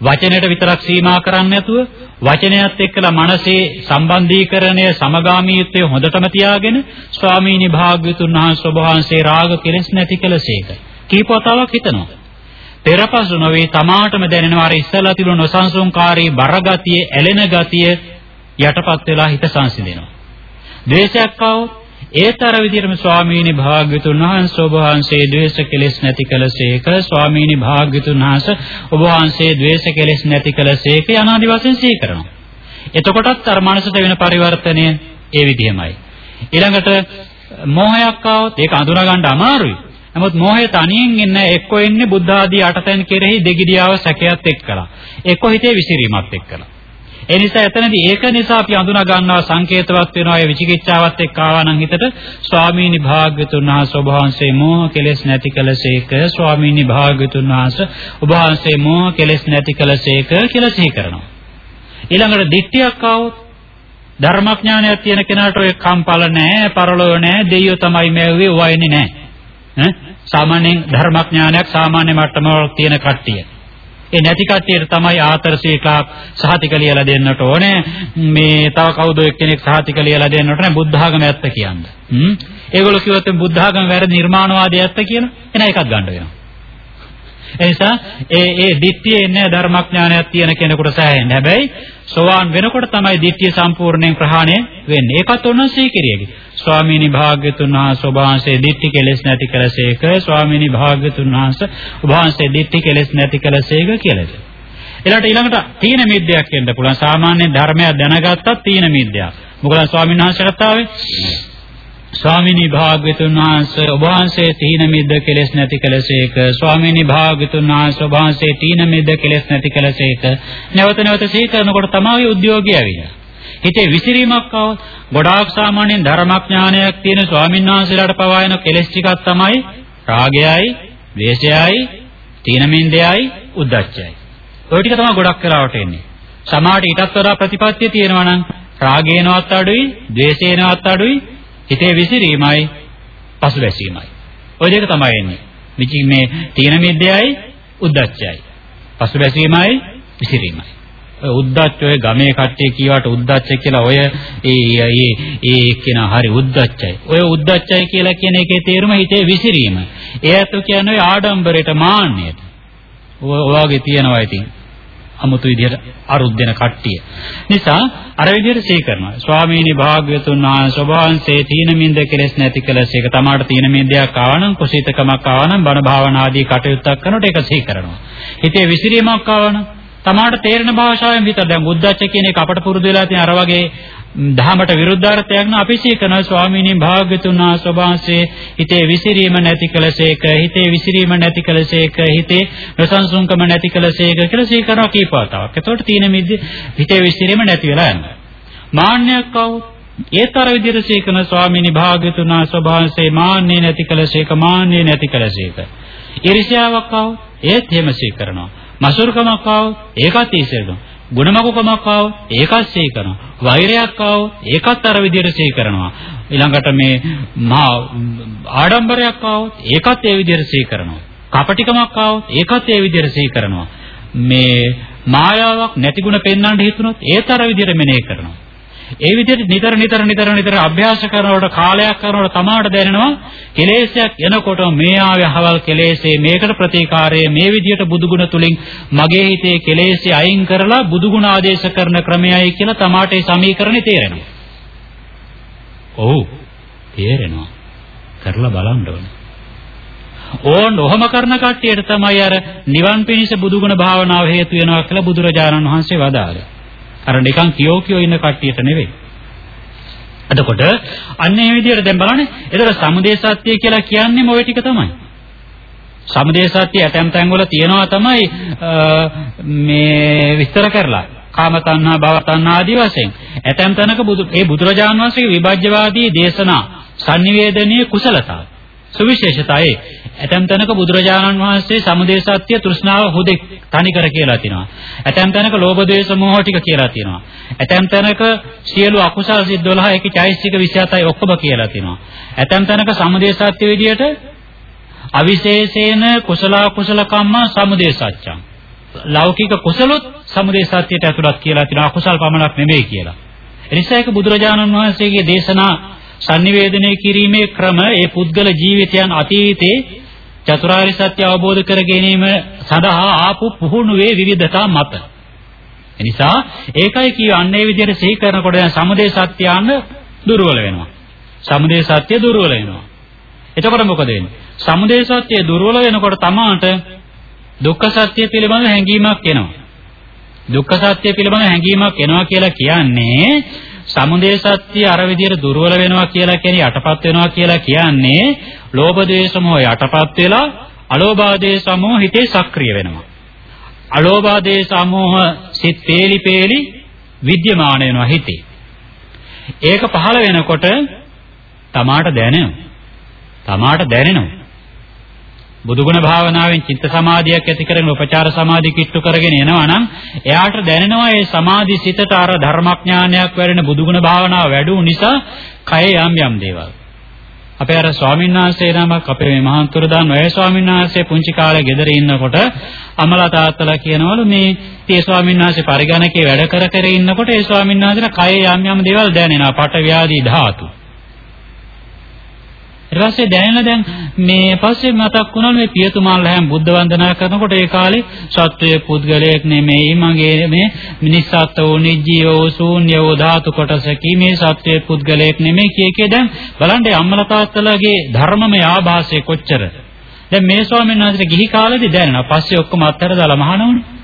වචනයට විතරක් සීමා කරන්නේ නැතුව වචනයත් එක්කලා මනසේ සම්බන්ධීකරණය සමගාමීත්වය හොඳටම තියාගෙන ස්වාමීනි භාග්‍යතුන් වහන්සේ ඔබ වහන්සේ රාග කෙලෙස් නැති කළසේක කීපවතාවක් හිතනවා පෙරපසු නොවේ තමාටම දැනෙනවා අර ඉස්සලා තිබුණු නොසන්සුන්කාරී බරගතිය, ඇලෙන ගතිය යටපත් වෙලා හිත සංසිඳෙනවා. ද්වේෂයක් ආවොත් ඒතර විදිහටම ස්වාමීනි භාග්‍යතුන් වහන්සේ ඔබ වහන්සේ ද්වේෂ කෙලෙස් නැති කළසේක ස්වාමීනි භාග්‍යතුන් වහන්සේ ඔබ වහන්සේ ද්වේෂ කෙලෙස් නැති කළසේක යනාදි වශයෙන් සිහි කරනවා. එතකොටත් අර මනසට වෙන පරිවර්තනය ඒ විදිහමයි. ඊළඟට මෝහයක් ආවොත් ඒක අඳුනා ගන්න අමාරුයි. නමුත් මෝහය තනියෙන් එන්නේ එක්ක එන්නේ බුද්ධ ආදී අටතෙන් කෙරෙහි දෙගිඩියාව සැකයත් එක්කලා. එක්ක හිතේ විසිරීමත් එක්කලා. ඒ නිසා එතනදී ඒක නිසා අපි අඳුනා ගන්නවා සංකේතවත් වෙනවා ඒ විචිකිච්ඡාවත් එක්ක ආවා නම් හිතට ස්වාමීනි භාග්‍යතුන් වහන්සේ ඔබ වහන්සේ මෝහ කෙලෙස් නැති කළසේක ස්වාමීනි භාග්‍යතුන් වහන්සේ ඔබ වහන්සේ මෝහ කෙලෙස් නැති කළසේක කියලා සිහි කරනවා. ඊළඟට දිට්ඨියක් ආවොත් ධර්මඥානයක් තියෙන කෙනාට ඔය කම්පල නැහැ, පරලෝ නැහැ, දෙයියෝ තමයි මේවේ වයින්නේ නැහැ. සාමාන්‍යයෙන් ධර්මඥානයක් සාමාන්‍ය මට්ටමවල තියෙන කට්ටිය. ඒ නැති කට්ටියට තමයි ආතර සීකා සහතික ලියලා දෙන්නට ඕනේ. මේ තව කවුද එක්කෙනෙක් සහතික ලියලා දෙන්නට ඕනේ බුද්ධ ආගම ඇත්ත කියන්නේ. හ්ම්. ඒගොල්ලෝ කිව්වොත් බුද්ධ ආගම වැරදි නිර්මාණවාදී ඇත්ත කියලා එන එකක් ගන්න වෙනවා. එනිසා ඒ ඒ ditthියේ ඉන්නේ ධර්මඥානයක් තියෙන කෙනෙකුට සෑහෙන්නේ. හැබැයි සෝවාන් වෙනකොට තමයි ditthිය සම්පූර්ණයෙන් ප්‍රහාණය වෙන්නේ. ඒකත් ඔන්න සීකිරියගේ. ස්වාමීනි භාග්‍යතුන් වහන්සේ ඔබ වහන්සේ ditthi කෙලෙස් නැති කළසේක. ස්වාමීනි භාග්‍යතුන් වහන්සේ ඔබ වහන්සේ ditthi කෙලෙස් නැති කළසේක කියලාද. ඊළඟට ඊළඟට තීන මිද්දයක් වෙන්න පුළුවන්. සාමාන්‍ය ධර්මයක් දැනගත්තත් තීන මිද්දයක්. මොකද ස්වාමීන් වහන්සේ කතාවේ ස්වාමිනී භාග්‍යතුන් වහන්සේ ඔබ වහන්සේ තීන මිද්ද කෙලෙස් නැති කළසේක ස්වාමිනී භාග්‍යතුන් වහන්සේ ඔබ වහන්සේ තීන මිද්ද කෙලෙස් නැති කළසේක නැවත නැවත සිහි කරනකොට තමයි උද්‍යෝගය ඇවිල්ලා හිතේ විසිරීමක් ආව ගොඩාක් සාමාන්‍යයෙන් ධර්මඥානයක් තියෙන ස්වාමීන් වහන්සේලාට පවා එන කෙලෙස් ටිකක් තමයි රාගයයි ද්වේෂයයි තීන මිද්දයයි උද්ධච්චයයි ඔය ටික තමයි ගොඩක් වෙලාවට එන්නේ සමාහට ඊටත් වඩා ප්‍රතිපත්තිය තියෙනවා නම් රාගේනවත් අඩුයි ද්වේෂේනවත් අඩුයි හිතේ විසිරීමයි පසුබැසීමයි. ওই දෙක තමයි එන්නේ. විචි මේ තීන මිද්දයයි උද්දච්චයයි. පසුබැසීමයි විසිරීමයි. ඔය උද්දච්ච ඔය ගමේ කට්ටිය කියවට උද්දච්ච කියලා ඔය ඒ ඒ ඒ කියන හරි උද්දච්චයි. ඔය උද්දච්චයි කියලා කියන එකේ තේරුම හිතේ විසිරීම. ඒ අත කියන්නේ ආඩම්බරයට මාන්නයට. ඔය ඔයගේ තියනවා ඉතින්. අමුතු විදිහට අරුත් දෙන කට්ටිය. නිසා අර විදිහට සිහි කරනවා. ස්වාමීනි භාග්‍යතුන් වහන්සේ වහන්සේ තීන මින්ද කෙලස් නැති කළස් ඒක තමාට තීන මින්දයක් ආවනම් කුසීතකමක් ආවනම් බණ භාවනා ආදී කටයුත්තක් කරනකොට ඒක සිහි කරනවා. හිතේ විසිරීමක් ආවනම් තමාට තේරෙන භාෂාවෙන් විතර දැන් උද්දච්ච කියන එක අපට පුරුදු වෙලා තියෙන අර වගේ ධහමට විරුද්ධාර්ථයක් න අපි සීකන ස්වාමීනි භාග්‍යතුන් ආසභාසේ හිතේ විසිරීම නැති කළසේක හිතේ විසිරීම නැති කළසේක හිතේ රසංසුන්කම නැති කළසේක කියලා සීකරව කීපවතාවක්. එතකොට තීන මිද්ද හිතේ විසිරීම නැති වෙලා යනවා. මාන්නයක් කවුද? ඒතර විදිහට සීකන ස්වාමීනි භාග්‍යතුන් ආසභාසේ මාන්නේ නැති කළසේක මාන්නේ නැති කළසේක. ඉරිසියාවක් කවුද? ඒත් එහෙම සීකරනවා. මසුරුකමක් ආවොත් ඒකත් ඊර්ෂ්‍යා කරනවා. ගුණමකුකමක් ආවොත් ඒකත් සිහි කරනවා. වෛරයක් ආවොත් ඒකත් අර විදිහට සිහි කරනවා. ඊළඟට මේ මහා ආඩම්බරයක් ආවොත් ඒකත් ඒ විදිහට සිහි කරනවා. කපටිකමක් ආවොත් ඒකත් ඒ විදිහට සිහි කරනවා. මේ මායාවක් නැති ಗುಣ පෙන්වන්න හිතුනොත් ඒත් අර විදිහට මෙනෙහි කරනවා. ඒ විදිහට නිතර නිතර නිතර නිතර අභ්‍යාස කරනකොට කාලයක් කරනකොට තමාට දැනෙනවා කෙලෙසයක් එනකොට මේ ආවේ අහවල් කෙලෙසේ මේකට ප්‍රතිකාරය මේ විදිහට බුදුගුණ තුලින් මගේ හිතේ කෙලෙසේ අයින් කරලා බුදුගුණ ආදේශ කරන ක්‍රමයයි කියලා තමාට ඒ සමීකරණේ තේරෙනවා. ඔව් තේරෙනවා. කරලා බලන්න ඕනේ. ඕන් ඔහම කරන කට්ටියට තමයි අර නිවන් පිණිස බුදුගුණ භාවනාව හේතු වෙනවා කියලා බුදුරජාණන් වහන්සේ වදාළා. අර නිකන් කියෝ කියෝ ඉන්න කට්ටියට නෙවෙයි. එතකොට අන්න ඒ විදිහට දැන් බලන්න. ඒතර සමුදේ සත්‍ය කියලා කියන්නේම ওই ටික තමයි. සමුදේ සත්‍ය ඇතැම් තැන්වල තියෙනවා තමයි මේ විස්තර කරලා. කාම තණ්හා භව තණ්හා ආදී වශයෙන්. ඇතැම් තැනක බුදු ඒ බුදුරජාන් වහන්සේගේ විභජ්‍යවාදී දේශනා sannivedanaye කුසලතාව. සුවිශේෂතාවයේ ඇතැම් තැනක බුදුරජාණන් වහන්සේ සමුදේ සත්‍ය තෘෂ්ණාව හුදෙක් තනිකර කියලා තිනවා. ඇතැම් තැනක ලෝභ දේශ මොහ ටික කියලා තිනවා. ඇතැම් තැනක සියලු අකුසල් සිත් 12 ඒකේ චෛසික 27යි ඔක්කොම කියලා තිනවා. ඇතැම් තැනක සමුදේ සත්‍ය විදියට අවිශේෂේන කුසල කුසල කම්ම සමුදේ සත්‍යං. ලෞකික කුසලොත් සමුදේ සත්‍යයට ඇතුළත් කියලා තිනවා. අකුසල් පමණක් නෙමෙයි කියලා. එනිසා ඒක බුදුරජාණන් වහන්සේගේ දේශනා sannivedanaya කිරීමේ ක්‍රම ඒ පුද්ගල ජීවිතයන් අතීතේ චතුරාර්ය සත්‍ය අවබෝධ කර ගැනීම සඳහා ආපු පුහුණුවේ විවිධතා මත. එනිසා ඒකයි කියන්නේ විදිහට සිහි කරනකොට සමුදේ සත්‍යයන් දුර්වල වෙනවා. සමුදේ සත්‍ය දුර්වල වෙනවා. එතකොට මොකද වෙන්නේ? සමුදේ සත්‍ය දුර්වල වෙනකොට තමාට දුක්ඛ සත්‍ය පිළිබඳ හැඟීමක් එනවා. දුක්ඛ සත්‍ය පිළිබඳ හැඟීමක් එනවා කියලා කියන්නේ සමුදය සත්‍ය අර විදියට දුර්වල වෙනවා කියලා කියන්නේ යටපත් වෙනවා කියලා කියන්නේ ලෝභ දේශ මොහ යටපත් වෙලා අලෝභ දේශ මොහ හිතේ සක්‍රිය වෙනවා. අලෝභ දේශ මොහ සිත් පේලි පේලි විද්‍යමාන වෙනවා හිතේ. ඒක පහළ වෙනකොට තමාට දැනෙනවා. තමාට දැනෙනවා. බුදුගුණ භාවනාවෙන් චිත්ත සමාධියක් ඇති කරගෙන උපචාර සමාධි කිට්ටු කරගෙන එනවා නම් එයාට දැනෙනවා මේ සමාධි සිතට අර ධර්මඥානයක් වැඩෙන බුදුගුණ භාවනාව වැඩි නිසා කය යම් යම් දේවල්. අපේ අර ස්වාමීන් වහන්සේ නමක් අපේ මේ මහාන්තර දාන ඔය ස්වාමීන් වහන්සේ පුංචි කාලේ ගෙදර ඉන්නකොට අමලා තාත්තලා කියනවලු මේ තේ ස්වාමීන් වහන්සේ පරිගණකේ වැඩ කර කර ඉන්නකොට ඒ ස්වාමීන් වහන්සේලා කයේ යම් යම් දේවල් දැනෙනවා. පට ව්‍යාධි ධාතු. ඊට පස්සේ දැනෙන දැන් මේ පස්සේ මතක් වුණා මේ පියතුමාලා හැම බුද්ධ වන්දනා කරනකොට ඒ කාලේ සත්වයේ පුද්ගලයෙක් නෙමෙයි මගේ මේ මිනිස්සත්ව නිජීවෝ ශූන්‍යෝ ධාතු කොටසකි. මේ සත්වයේ පුද්ගලයෙක් නෙමෙයි කිය කිය දැන් බලන්න අම්මලා තාත්තලාගේ ධර්මමය ආభాසය කොච්චර දැන් මේ ස්වාමීන් වහන්සේට ගිහි කාලේදී දැනෙනවා. පස්සේ ඔක්කොම අත්හැර දාලා මහානවනේ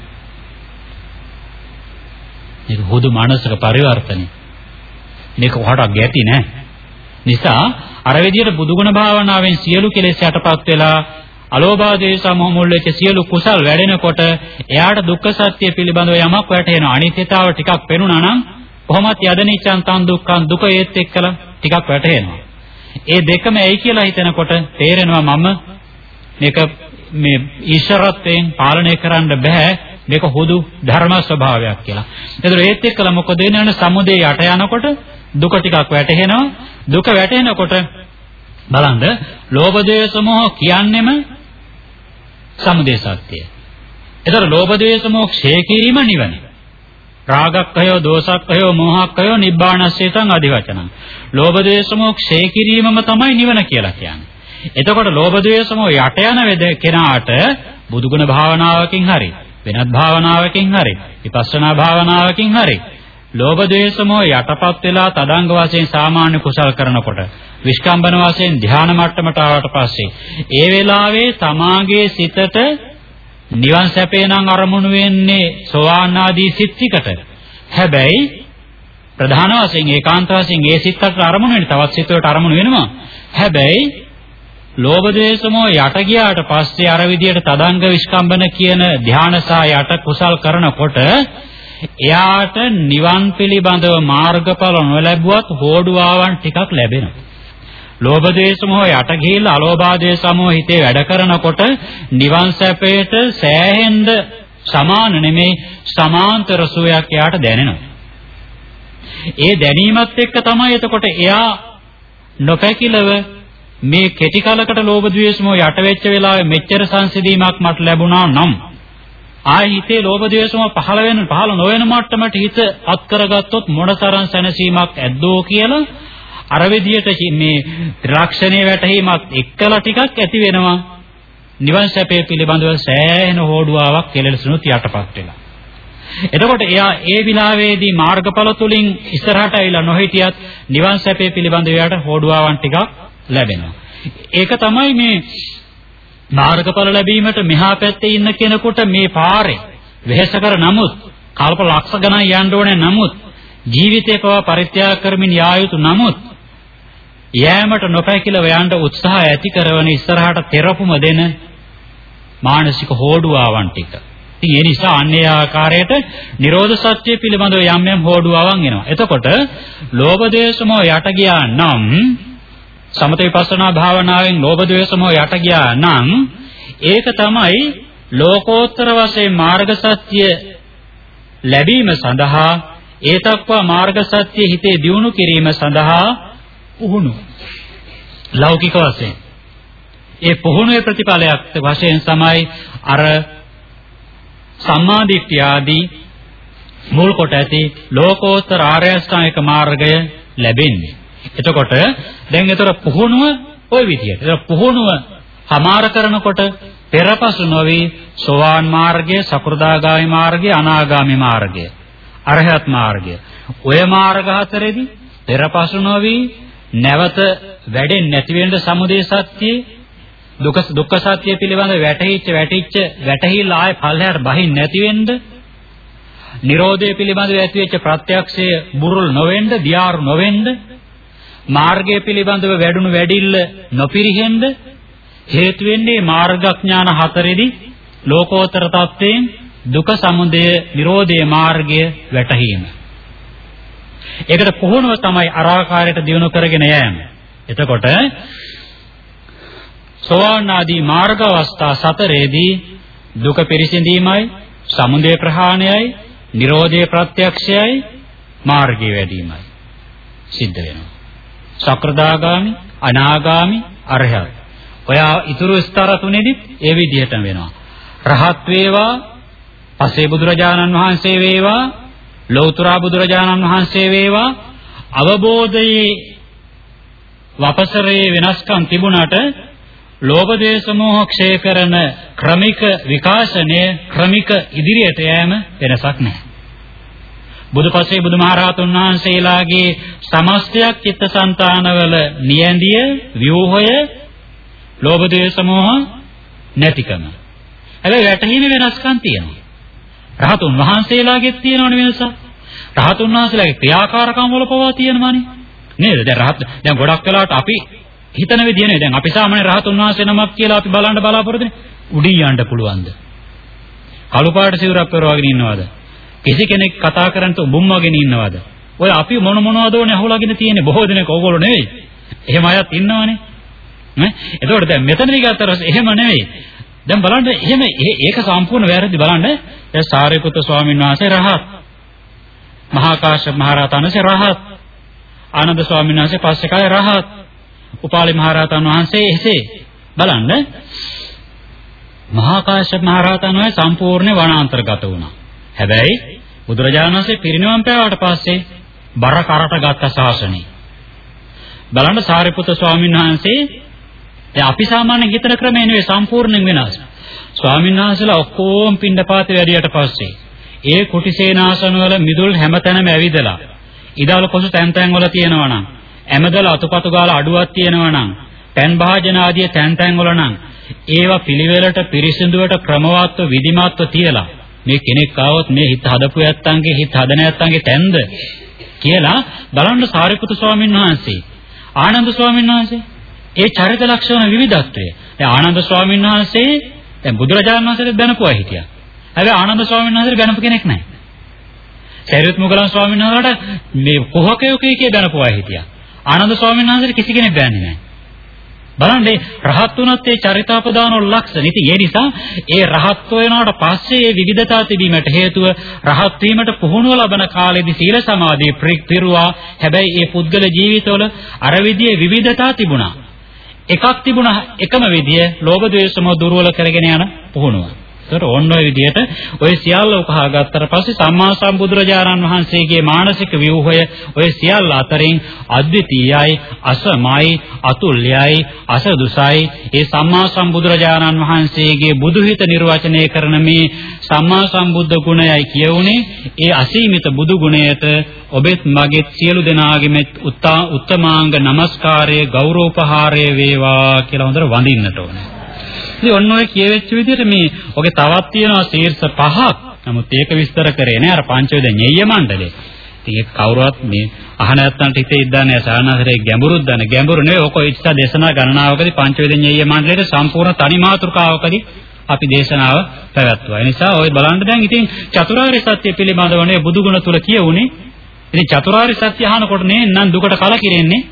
මේක හුදු මානසික පරිවර්තනය. මේක කොහටවත් ගැටි නෑ. නිසා අර විදිහට බුදුගුණ භාවනාවෙන් සියලු කෙලෙස් යටපත් වෙලා අලෝභ දේශ මොහ මුල් වෙච්ච සියලු කුසල් වැඩෙනකොට එයාට දුක්ඛ සත්‍ය පිළිබඳව යමක් වැටහෙනවා අනිත්‍යතාව ටිකක් පෙනුණා නම් කොහොමත් යදනිච්ඡන් තන් දුක්ඛන් දුක ඒත් එක්කලා ටිකක් වැටහෙනවා. ඒ දෙකම ඇයි කියලා හිතනකොට තේරෙනවා මම මේක මේ ඊශ්වරත්වයෙන් පාලනය කරන්න බෑ. මේක හුදු ධර්ම ස්වභාවයක් කියලා. ඒතර ඒත් එක්කලා මොකද වෙනවනේ සමුදේ යට යනකොට දුක ටිකක් වැටහෙනවා. දුක වැටෙනකොට බලන්න ලෝභ දේශ මොහ කියන්නෙම සමුදය සත්‍යය. ඒතර ලෝභ දේශ මොහ ක්ෂය කිරීම නිවන. රාගක්ඛය, දෝසක්ඛය, මෝහක්ඛය නිබ්බානස්සේතං আদি වචනං. ලෝභ දේශ මොහ ක්ෂය කිරීමම තමයි නිවන කියලා කියන්නේ. එතකොට ලෝභ දේශ මොහ යට යන වේද කෙනාට බුදුගුණ භාවනාවකින් හරි වෙනත් භාවනාවකින් හරි විපස්සනා භාවනාවකින් හරි ලෝභ ද්වේෂ මොහ යටපත් වෙලා තදංග වශයෙන් සාමාන්‍ය කුසල් කරනකොට විස්කම්බන වශයෙන් ධානා මට්ටමට ආවට පස්සේ ඒ වෙලාවේ තමාගේ සිතට නිවන් සැපේ නම් අරමුණු වෙන්නේ සෝවාන් ආදී සිත් ටිකට. හැබැයි ප්‍රධාන වශයෙන් ඒකාන්ත වශයෙන් ඒ සිත්කට අරමුණු වෙන්නේ තවත් සිත් වලට අරමුණු වෙනවා. හැබැයි ලෝභ ද්වේෂ මොහ යට ගියාට පස්සේ අර විදියට තදංග විස්කම්බන කියන ධානසා යට කුසල් කරනකොට එයාට නිවන් පිළිබඳව මාර්ගඵල නොලැබුවත් හෝඩුවාවන් ටිකක් ලැබෙනවා. ලෝභ දේශ මොහ යට ගිහිල්ලා අලෝභ දේශ මොහ හිතේ වැඩ කරනකොට නිවන් සැපයට සෑහෙන්න සමාන නෙමේ සමාන්තර සුවයක් එයාට දැනෙනවා. ඒ දැනීමත් එක්ක තමයි එතකොට එයා නොපැකිලව මේ කෙටි කලකට ලෝභ ද්වේෂ මොහ යට වෙච්ච වෙලාවේ මෙච්චර සංසිඳීමක් මට ලැබුණා නම් ආයි හිතේ ලෝභ ද්වේෂ මොහ පහළ වෙන පහළ නොවන මට්ටමට හිත අත් කරගත්තොත් මොනතරම් සැනසීමක් ඇද්දෝ කියලා අර විදියට මේ ත්‍රිලක්ෂණයේ වැටහීමත් එක්කලා ටිකක් ඇති වෙනවා නිවන් සැපේ පිළිබඳව සෑහෙන හෝඩුවාවක් කෙලෙසුනුත් යටපත් වෙලා එතකොට එයා ඒ විලාවේදී මාර්ගඵල තුලින් ඉස්සරහට ඇවිල්ලා නොහිටියත් නිවන් සැපේ පිළිබඳව එයාට හෝඩුවාවන් ටිකක් ලැබෙනවා. ඒක තමයි මේ මාර්ගඵල ලැබීමට මෙහා පැත්තේ ඉන්න කෙනෙකුට මේ පාරේ වෙහෙස කර නමුත් කල්ප ලක්ෂ ගණන් යන්න ඕනේ නමුත් ජීවිතේ පවා පරිත්‍යාග කරමින් යා යුතු නමුත් යෑමට නොපැකිලව යන්න උත්සාහ ඇති කරන ඉස්සරහට තෙරපුම දෙන මානසික හෝඩුවාවන් ටික. ඉතින් ඒ නිසා අන්නේ ආකාරයට Nirodha Satya පිළිබඳව යම් යම් හෝඩුවාවන් එනවා. එතකොට ලෝභ දේශ මොහ යට ගියා නම් සමත විපස්සනා භාවනාවෙන් ලෝභ ද්වේෂ මොහ යට ගියා නම් ඒක තමයි ලෝකෝත්තර වශයෙන් මාර්ග සත්‍ය ලැබීම සඳහා ඒතක්වා මාර්ග සත්‍ය හිතේ දියුණු කිරීම සඳහා පුහුණු ලෞකික වශයෙන්. ඒ පුහුණුවේ ප්‍රතිඵලයක් වශයෙන් තමයි අර සම්මාදිට්ඨිය ආදී මුල් කොට ඇති ලෝකෝත්තර ආර්ය අෂ්ටාංගික මාර්ගය ලැබෙන්නේ. එතකොට දැන් ඒතර පුහුණුව ওই විදියට. ඒක පුහුණුව හමාර කරනකොට පෙරපසු නොවි සෝවාන් මාර්ගය, සකෘදාගාමි මාර්ගය, අනාගාමි මාර්ගය, අරහත් මාර්ගය. ඔය මාර්ග හතරෙදී පෙරපසු නොවි නැවත වැඩෙන්නේ නැති වෙන්න සමුදය සත්‍යයේ දුක දුක්ඛ සත්‍ය පිළිබඳ වැටහිච්ච වැටිච්ච වැටහිලා ආය පල්ලයට බහින් නැති වෙන්න නිරෝධය පිළිබඳව ඇතිවෙච්ච ප්‍රත්‍යක්ෂය බුරුල් නොවෙන්න දියාරු නොවෙන්න මාර්ගය පිළිබඳව වැඩුණු වැඩිල්ල නොපිරිහෙන්න හේතු වෙන්නේ මාර්ගඥාන හතරෙදි ලෝකෝත්තර තත්වයෙන් දුක සමුදය නිරෝධයේ මාර්ගය වැටහීම. ඒකට පුහුණුව තමයි අරාකාරයට දිනු කරගෙන යෑම. එතකොට සෝවාන් ආදී මාර්ග අවස්ථා සතරේදී දුක පිරිසිඳීමයි, සමුදය ප්‍රහාණයයි, නිරෝධයේ ප්‍රත්‍යක්ෂයයි, මාර්ගය වැඩිමයි සිද්ධ වෙනවා. සක්‍රදාගාමි, අනාගාමි, අරහත්. ඔයා ඊතුරු ස්තර තුනේදීත් ඒ විදිහටම වෙනවා. රහත් වේවා, පසේ බුදුරජාණන් වහන්සේ වේවා, ලෞතර බුදුරජාණන් වහන්සේ වේවා, අවබෝධයේ වපසරේ වෙනස්කම් තිබුණාට ලෝභ දේශ මොහ ක්ෂය කරන ක්‍රමික විකාශනය ක්‍රමික ඉදිරියට යෑම වෙනසක් නැහැ. බුදුපසේ බුදුමහරහතුන් වහන්සේලාගේ සමස්තයක් චිත්තසංතානවල නියැඳිය ව්‍යෝහය ලෝභ දේශ මොහ නැතිකම. හැබැයි වැටහින වෙනස්කම් තියෙනවා. රහතුන් වහන්සේලාගෙත් තියෙනවනේ වෙනසක්. රහතුන් වහන්සේලාගේ ක්‍රියාකාරකම් වල පවා තියෙනවානේ. නේද? දැන් රහත් දැන් ගොඩක් වෙලාවට අපි හිතන විදිය නේ. දැන් අපි සාමාන්‍ය රහතුන් වහන්සේ නමක් කියලා අපි බලන්න බලාපොරොත්තුනේ. උඩින් යන්න පුළුවන්ද? කළු පාට සිවුරක් පෙරවගෙන ඉන්නවද? කිසි කෙනෙක් කතා කරන්ට උඹුම් වගෙන ඉන්නවද? ඔය අපි මොන මොනවද ඕනේ අහුලාගෙන තියෙන්නේ බොහෝ දෙනෙක් ඕගොල්ලෝ නෙවෙයි. එහෙම අයත් ඉන්නවනේ. නේ? එතකොට දැන් මෙතනදී ගත්තට එහෙම නෙවෙයි. දැන් බලන්න එහෙම ඒක සම්පූර්ණ වැරදි බලන්න. දැන් සාරිපුත්‍ර ස්වාමීන් වහන්සේ රහත්. මහා කාශ්‍යප මහ රහතන් වහන්සේ රහත්. ආනන්ද ස්වාමීන් වහන්සේ පස්සේ කාලේ රහත්. උපාලි මහ රහතන් වහන්සේ එසේ බලන්න මහා කාශ්‍යප මහ රහතන් වහන්සේ සම්පූර්ණ වනාන්තරගත වුණා. හැබැයි බුදුරජාණන් වහන්සේ පිරිනිවන් පෑවට පස්සේ බර කරට ගත්ත ශාසනය. බලන්න සාරිපුත්‍ර ස්වාමීන් වහන්සේ දැන් අපි සාමාන්‍යයෙන් හිතන ක්‍රමය නෙවෙයි සම්පූර්ණයෙන් වෙනස්. ස්වාමීන් වහන්සේලා ඔක්කොම පින්ඩපාත වැඩියට පස්සේ ඒ කුටිසේනාසන වල මිදුල් හැමතැනම ඇවිදලා ඉදාල කොසු තැන් තැන් වල තියෙනවා නම් ඇමදල අතුපතු ගාලා අඩුවක් තියෙනවා නම් පෑන් භාජන ආදී තැන් තැන් වල නම් ඒවා පිළිවෙලට පිරිසිදුවට ක්‍රමවත්ව විධිමත්ව තියලා මේ කෙනෙක් ආවොත් මේ හිත හදපු යත්තන්ගේ හිත හදන යත්තන්ගේ තැන්ද කියලා බලන්න සාරිපුත්තු ස්වාමීන් වහන්සේ ආනන්ද ස්වාමීන් වහන්සේ ඒ චරිත ලක්ෂණ විවිධත්වය. දැන් ආනන්ද ස්වාමීන් වහන්සේ දැන් බුදුරජාණන් වහන්සේට බැනපුවා හිටියා. හැබැයි ආනන්ද ස්වාමීන් වහන්සේට බැනපු කෙනෙක් නැහැ. සරියුත් මුගලන් ස්වාමීන් වහන්සේට මේ කොහකයෝ කී කිය බැනපුවා හිටියා. ආනන්ද ස්වාමීන් වහන්සේට කිසි කෙනෙක් බැන්නේ නැහැ. බලන්න රහත් වුණත් ඒ චරිතාපදාන වල ලක්ෂණ. ඉතින් ඒ නිසා ඒ රහත් වෙනාට පස්සේ ඒ විවිධතා තිබීමට හේතුව රහත් වීමට පුහුණුව ලබන කාලෙදී සීල සමාධි පිරුවා. හැබැයි ඒ පුද්ගල ජීවිතවල අර විදිහේ විවිධතා තිබුණා. එකක් තිබුණා එකම විදිය ලෝභ ද්වේෂ මොහ දුර්වල කරගෙන යන පුහුණුව. ඒතර ඕන්න ඔය විදිහට ඔය සියල්ල උකහා ගත්තට පස්සේ සම්මා සම්බුදුරජාණන් වහන්සේගේ මානසික ව්‍යුහය ඔය සියල්ල අතරින් අද්විතීයයි අසමයි අතුල්‍යයි අසදුසයි. ඒ සම්මා සම්බුදුරජාණන් වහන්සේගේ බුදුහිත නිර්වචනය කරන මේ සම්මා සම්බුද්ධ ගුණයයි කියවුනේ ඒ අසීමිත බුදු ගුණයට ඔබෙත් මගෙත් සියලු දෙනාගේම උත්තමාංග নমස්කාරය ගෞරවපහාරය වේවා කියලා හොඳට වඳින්නට ඕනේ. ඉතින් ඔන්න ඔය කියවෙච්ච විදිහට මේ ඔගේ තවත් තියෙනවා ශීර්ෂ පහක්. නමුත් ඒක විස්තර කරේ නෑ අර පංචවේද ඤෙය්‍ය මණ්ඩලේ. ඉතින් ඒක කවුරුවත් මේ අහන නැත්තන්ට හිතේ ඉද්දානේ සාරණාසරේ ගැඹුරුත් දන්න ගැඹුරු නෙවෙයි ඔක ඉස්සා දේශනා ගණනාවකදී පංචවේද ඤෙය්‍ය මණ්ඩලයේ සම්පූර්ණ තනි මාතෘකාවකදී අපි දේශනාව පැවැත්වුවා. ඒ නිසා ඔය බලන්න දැන් ඉතින් චතුරාර්ය සත්‍ය පිළිබඳවනේ බුදුගුණ තුල කියවුනේ. ඉතින් චතුරාර්ය සත්‍ය අහනකොට නේ නම් දුකට කලකිරෙන්නේ.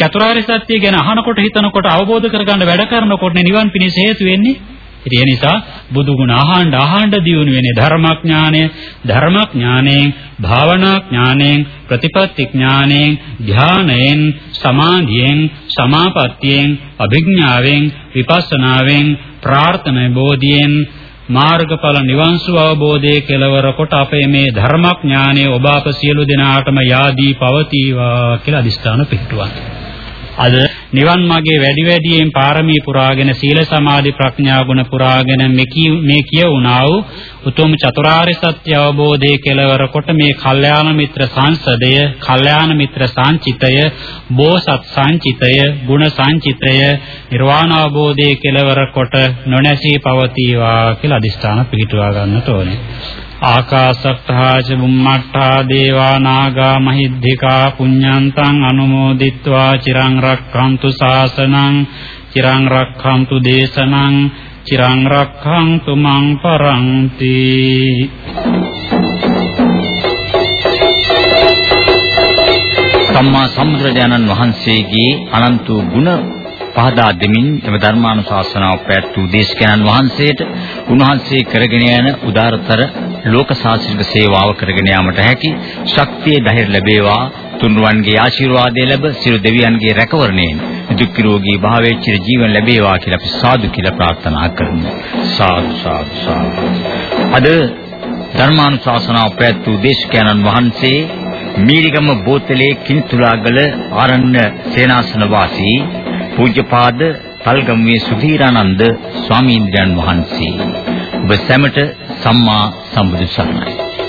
චතුරාර්ය සත්‍ය ගැන අහනකොට හිතනකොට අවබෝධ කරගන්න වැඩ කරනකොට නිවන් පිණිස හේතු වෙන්නේ. ඒ නිසා බුදු ගුණ අහන්න අහන්න දියුණු වෙන්නේ ධර්මඥානය ධර්මඥාණයෙන් භාවනා ඥාණයෙන් ප්‍රතිපත්ති ඥාණයෙන් ධානයෙන් සමාධියෙන් සමාපත්තියෙන් අභිඥාවෙන් විපස්සනාවෙන් ප්‍රාර්ථනා බෝධියෙන් මාර්ගඵල නිවන් සුව අවබෝධයේ කෙලවර කොට අපේ මේ ධර්මඥානය ඔබ අප සියලු දෙනාටම යාදී පවතිවා කියලා අදිස්ථාන පිටුවා. අද නිවන් මාගේ වැඩි වැඩියෙන් පාරමී පුරාගෙන සීල සමාධි ප්‍රඥා ගුණ පුරාගෙන මේ කියවුණා වූ උතුම් චතුරාර්ය සත්‍ය අවබෝධයේ කෙලවර කොට මේ කල්යාණ මිත්‍ර සංසදය, කල්යාණ මිත්‍ර සංචිතය, බෝසත් සංචිතය, ගුණ සංචිතය, නිර්වාණ අවබෝධයේ කෙලවර කොට නොනැසී පවතිවා කියලා අදිස්ථාන පිළිටුවා ගන්නට ඕනේ. ආකාසත්තා ච බුම්මත්තා දේවා නාග මහිද්దికා පුඤ්ඤන්තං අනුමෝදිත්වා චිරං රක්ඛන්තු ශාසනං චිරං රක්ඛන්තු දේශනං චිරං රක්ඛන්තු මං පරන්ති සම්මා සම්බුදුරජාණන් වහන්සේගේ අනන්ත ගුණ පහදා දෙමින් එම ධර්මානුශාසනාව පැවැත්වූ දේශකයන්න් වහන්සේට උන්වහන්සේ කරගෙන යන උදාරතර ලෝක ශාස්ත්‍රික සේවාව කරගෙන යාමට හැකි ශක්තිය ධෛර්ය ලැබේවා. තුන්රුවන්ගේ ආශිර්වාදය ලැබ සියලු දෙවියන්ගේ රැකවරණයෙන් දුක් නිරෝගී භාවයේ චිර ජීවන ලැබේවා කියලා අපි සාදු කියලා ප්‍රාර්ථනා කරමු. සාදු සාදු සාදු. අද ධර්මානුශාසනාව පැවැත්වූ දේශකයන්න් වහන්සේ මීරිගම බෝතලේ කින්තුලාගල ආරණ්‍ය සේනාසන වාසී පූජ්‍යපාද තල්ගම්වේ සුධීරානන්ද ස්වාමීන්ද්‍රයන් වහන්සේ. ඔබ සැමට සම්මා සම්බුදු සරණයි